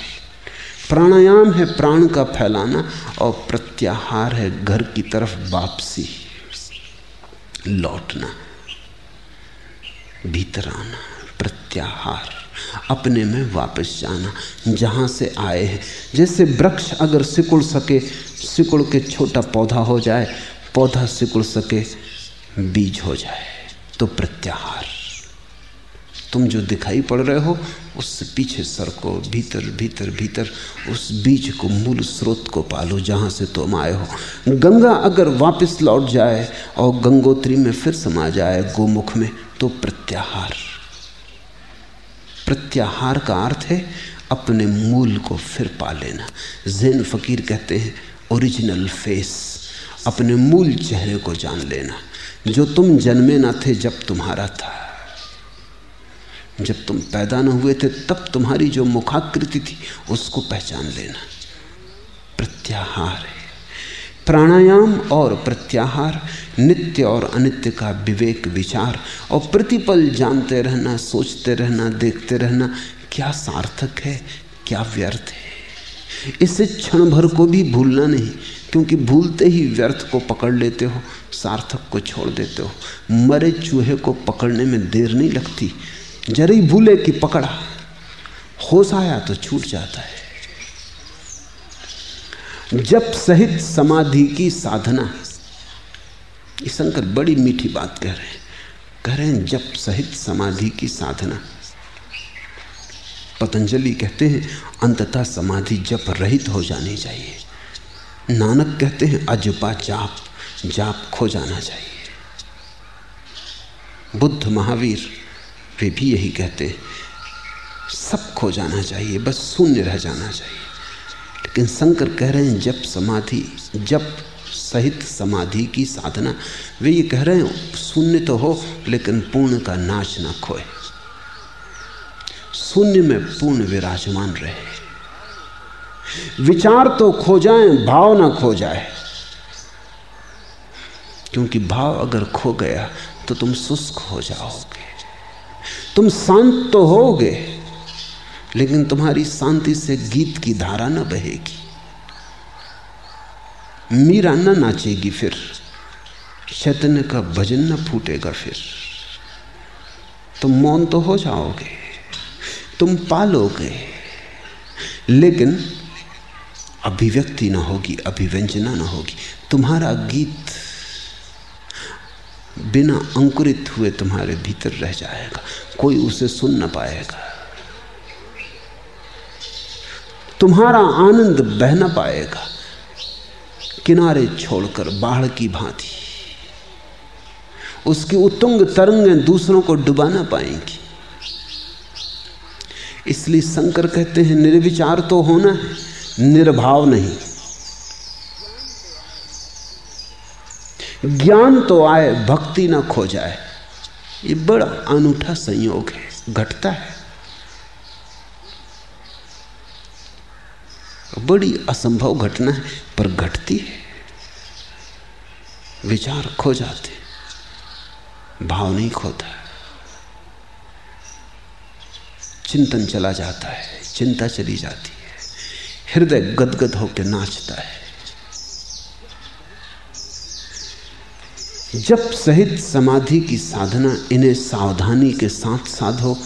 प्राणायाम है प्राण का फैलाना और प्रत्याहार है घर की तरफ़ वापसी। लौटना, भीतर आना, प्रत्याहार। अपने में वापस जाना, जहाँ से आए हैं। जैसे वृक्ष अगर सिकुड़ सके, सिकुड़ के छोटा पौधा हो जाए, पौधा सिकुड़ सके बीज हो जाए तो प्रत्याहार। तुम जो दिखाई पड़ रहे हो उससे पीछे सरको भीतर भीतर भीतर, उस बीज को मूल स्रोत को पालो जहाँ से तुम आए हो। गंगा अगर वापस लौट जाए और गंगोत्री में फिर समा जाए गोमुख में तो प्रत्याहार। प्रत्याहार का अर्थ है, अपने मूल को फिर पा लेना। जैन फकीर कहते हैं ओरिजिनल फेस अपने मूल चेहरे को जान लेना। जो तुम जन्मे ना थे जब तुम्हारा था। जब तुम पैदा ना हुए थे, तब तुम्हारी जो मुखाकृति थी, उसको पहचान लेना। प्रत्याहार है। प्राणायाम और प्रत्याहार, नित्य और अनित्य का विवेक, विचार और प्रतिपल जानते रहना, सोचते रहना, देखते रहना, क्या सार्थक है, क्या व्यर्थ है। इसे क्षण भर को भी भूलना नहीं। क्योंकि भूलते ही व्यर्थ को पकड़ लेते हो, सार्थक को छोड़ देते हो। मरे चूहे को पकड़ने में देर नहीं लगती। जरा ही भूले कि पकड़ा, होश आया तो छूट जाता है। जब सहित समाधि की साधना। ये शंकर बड़ी मीठी बात कह रहे हैं। कह रहे हैं जब सहित समाधि की साधना। पतंजलि कहते हैं, अंततः समाधि जप रहित हो जानी चाहिए। नानक कहते हैं, अजपा जाप जाप खो जाना चाहिए। बुद्ध महावीर वे भी यही कहते हैं, सब खो जाना चाहिए, बस शून्य रह जाना चाहिए। लेकिन शंकर कह रहे हैं जब समाधि जब सहित समाधि की साधना। वे ये कह रहे हैं, शून्य तो हो, लेकिन पूर्ण का नाच ना खोए। शून्य में पूर्ण विराजमान रहे। विचार तो खो जाए, भाव ना खो जाए। क्योंकि भाव अगर खो गया तो तुम शुष्क हो जाओगे। तुम शांत तो होगे, लेकिन तुम्हारी शांति से गीत की धारा न बहेगी। मीरा ना नाचेगी फिर चैतन्य का भजन ना फूटेगा फिर। तुम मौन तो हो जाओगे, तुम पालोगे, लेकिन अभिव्यक्ति ना होगी, अभिव्यंजना ना होगी। तुम्हारा गीत बिना अंकुरित हुए तुम्हारे भीतर रह जाएगा, कोई उसे सुन ना पाएगा। तुम्हारा आनंद बह ना पाएगा, किनारे छोड़कर बाढ़ की भांति। उसकी उत्तुंग तरंगें दूसरों को डुबा ना पाएँगी। इसलिए शंकर कहते हैं, निर्विचार तो होना है। निर्भाव नहीं। ज्ञान तो आए, भक्ति ना खो जाए। ये बड़ा अनूठा संयोग है, घटता है। बड़ी असंभव घटना है, पर घटती है। विचार खो जाते भाव नहीं खोता चिंतन चला जाता है, चिंता चली जाती हृदय गदगद होकर नाचता है। जब सहित समाधि की साधना इन्हें सावधानी के साथ साधो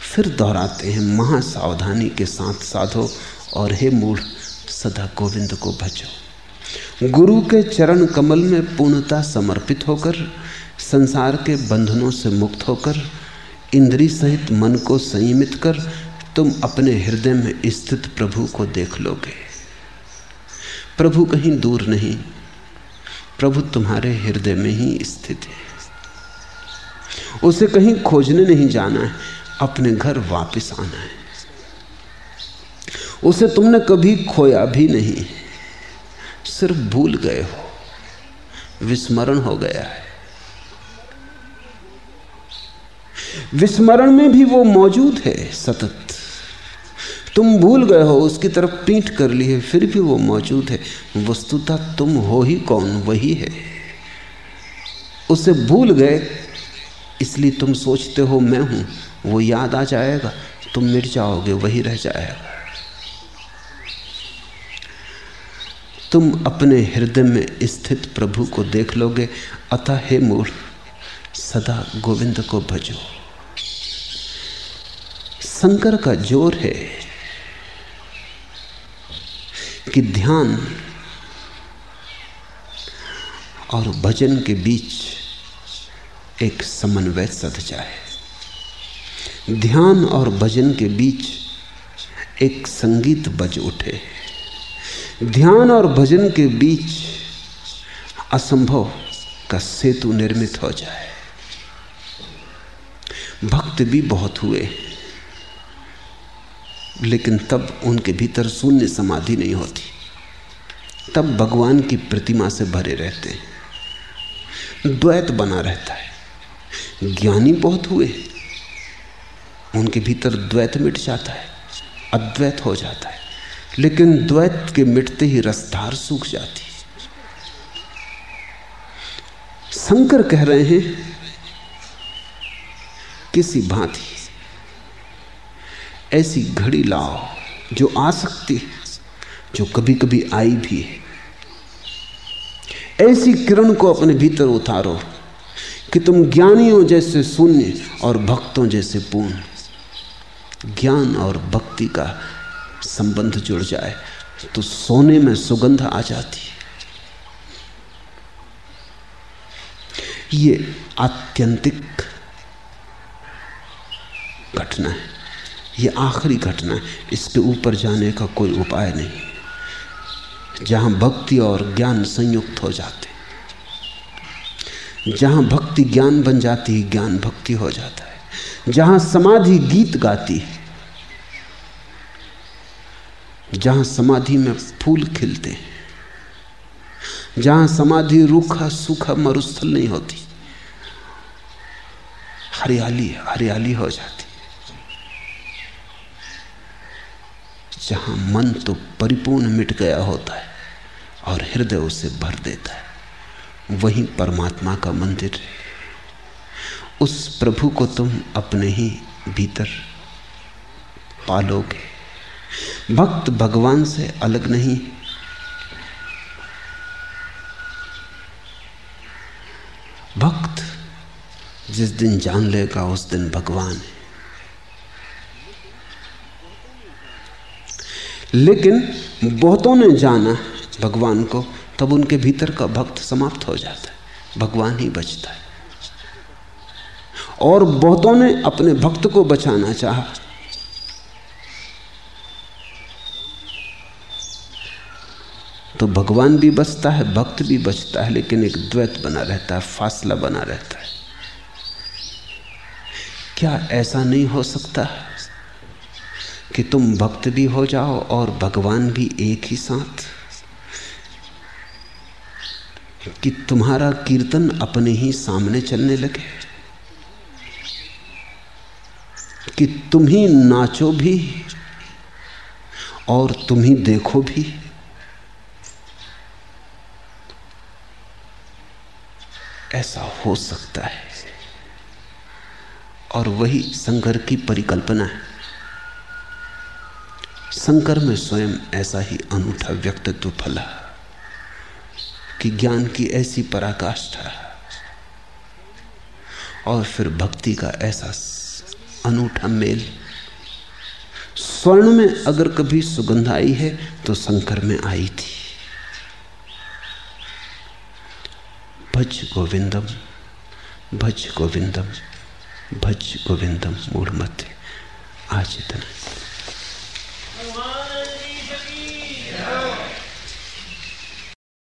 फिर दोहराते हैं, महासावधानी के साथ साधो और हे मूढ़, सदा गोविंद को भजो। गुरु के चरण कमल में पूर्णता समर्पित होकर, संसार के बंधनों से मुक्त होकर, इंद्री सहित मन को संयमित कर तुम अपने हृदय में स्थित प्रभु को देख लोगे। प्रभु कहीं दूर नहीं। प्रभु तुम्हारे हृदय में ही स्थित है। उसे कहीं खोजने नहीं जाना है। अपने घर वापस आना है। उसे तुमने कभी खोया भी नहीं सिर्फ़ भूल गए हो। विस्मरण हो गया है। विस्मरण में भी वो मौजूद है सतत। तुम भूल गए हो, उसकी तरफ़ पीठ कर ली है, फिर भी वो मौजूद है। वस्तुतः तुम हो ही कौन, वही है। उसे भूल गए, इसलिए तुम सोचते हो, मैं हूँ। वो याद आ जाएगा, तुम मिट जाओगे, वही रह जाएगा। तुम अपने हृदय में स्थित प्रभु को देख लोगे, अतः हे मूल सदा गोविंद को भजो। शंकर का ज़ोर है। कि ध्यान और भजन के बीच एक समन्वय सद जाए। ध्यान और भजन के बीच एक संगीत बज उठे। ध्यान और भजन के बीच असंभव का सेतु निर्मित हो जाए। भक्त भी बहुत हुए। लेकिन तब उनके भीतर शून्य समाधि नहीं होती। तब भगवान की प्रतिमा से भरे रहते हैं। द्वैत बना रहता है। ज्ञानी बहुत हुए उनके भीतर द्वैत मिट जाता है, अद्वैत हो जाता है। लेकिन द्वैत के मिटते ही रसधार सूख जाती शंकर कह रहे हैं, किसी भांति ऐसी घड़ी लाओ जो आ सकती है, जो कभी कभी आई भी है। ऐसी किरण को अपने भीतर उतारो कि तुम ज्ञानियों जैसे शून्य और भक्तों जैसे पूर्ण। ज्ञान और भक्ति का संबंध जुड़ जाए तो सोने में सुगंध आ जाती है। ये आत्यंतिक घटना है। ये आखिरी घटना है। इसके ऊपर जाने का कोई उपाय नहीं। जहाँ भक्ति और ज्ञान संयुक्त हो जाते जहाँ भक्ति ज्ञान बन जाती है, ज्ञान भक्ति हो जाता है। जहाँ समाधि गीत गाती है, जहाँ समाधि में फूल खिलते हैं, जहाँ समाधि रूखा सूखा मरुस्थल नहीं होती, हरियाली हरियाली हो जाती। जहाँ मन तो परिपूर्ण मिट गया होता है और हृदय उसे भर देता है। वही परमात्मा का मंदिर है। उस प्रभु को तुम अपने ही भीतर पालोगे। भक्त भगवान से अलग नहीं। भक्त जिस दिन जान लेगा, उस दिन भगवान है। लेकिन बहुतों ने जाना भगवान को, तब उनके भीतर का भक्त समाप्त हो जाता है, भगवान ही बचता है। और बहुतों ने अपने भक्त को बचाना चाहा। तो भगवान भी बचता है, भक्त भी बचता है, लेकिन एक द्वैत बना रहता है, फासला बना रहता है। क्या ऐसा नहीं हो सकता? कि तुम भक्त भी हो जाओ और भगवान भी एक ही साथ। कि तुम्हारा कीर्तन अपने ही सामने चलने लगे। कि तुम ही नाचो भी और तुम ही देखो भी। ऐसा हो सकता है। और वही शंकर की परिकल्पना है। शंकर में स्वयं ऐसा ही अनूठा व्यक्तित्व फला कि ज्ञान की ऐसी पराकाष्ठा और फिर भक्ति का ऐसा अनूठा मेल। स्वर्ण में अगर कभी सुगंध आई है तो शंकर में आई थी। भज गोविंदम भज गोविंदम भज गोविंदम मूढ़ मत आज इतना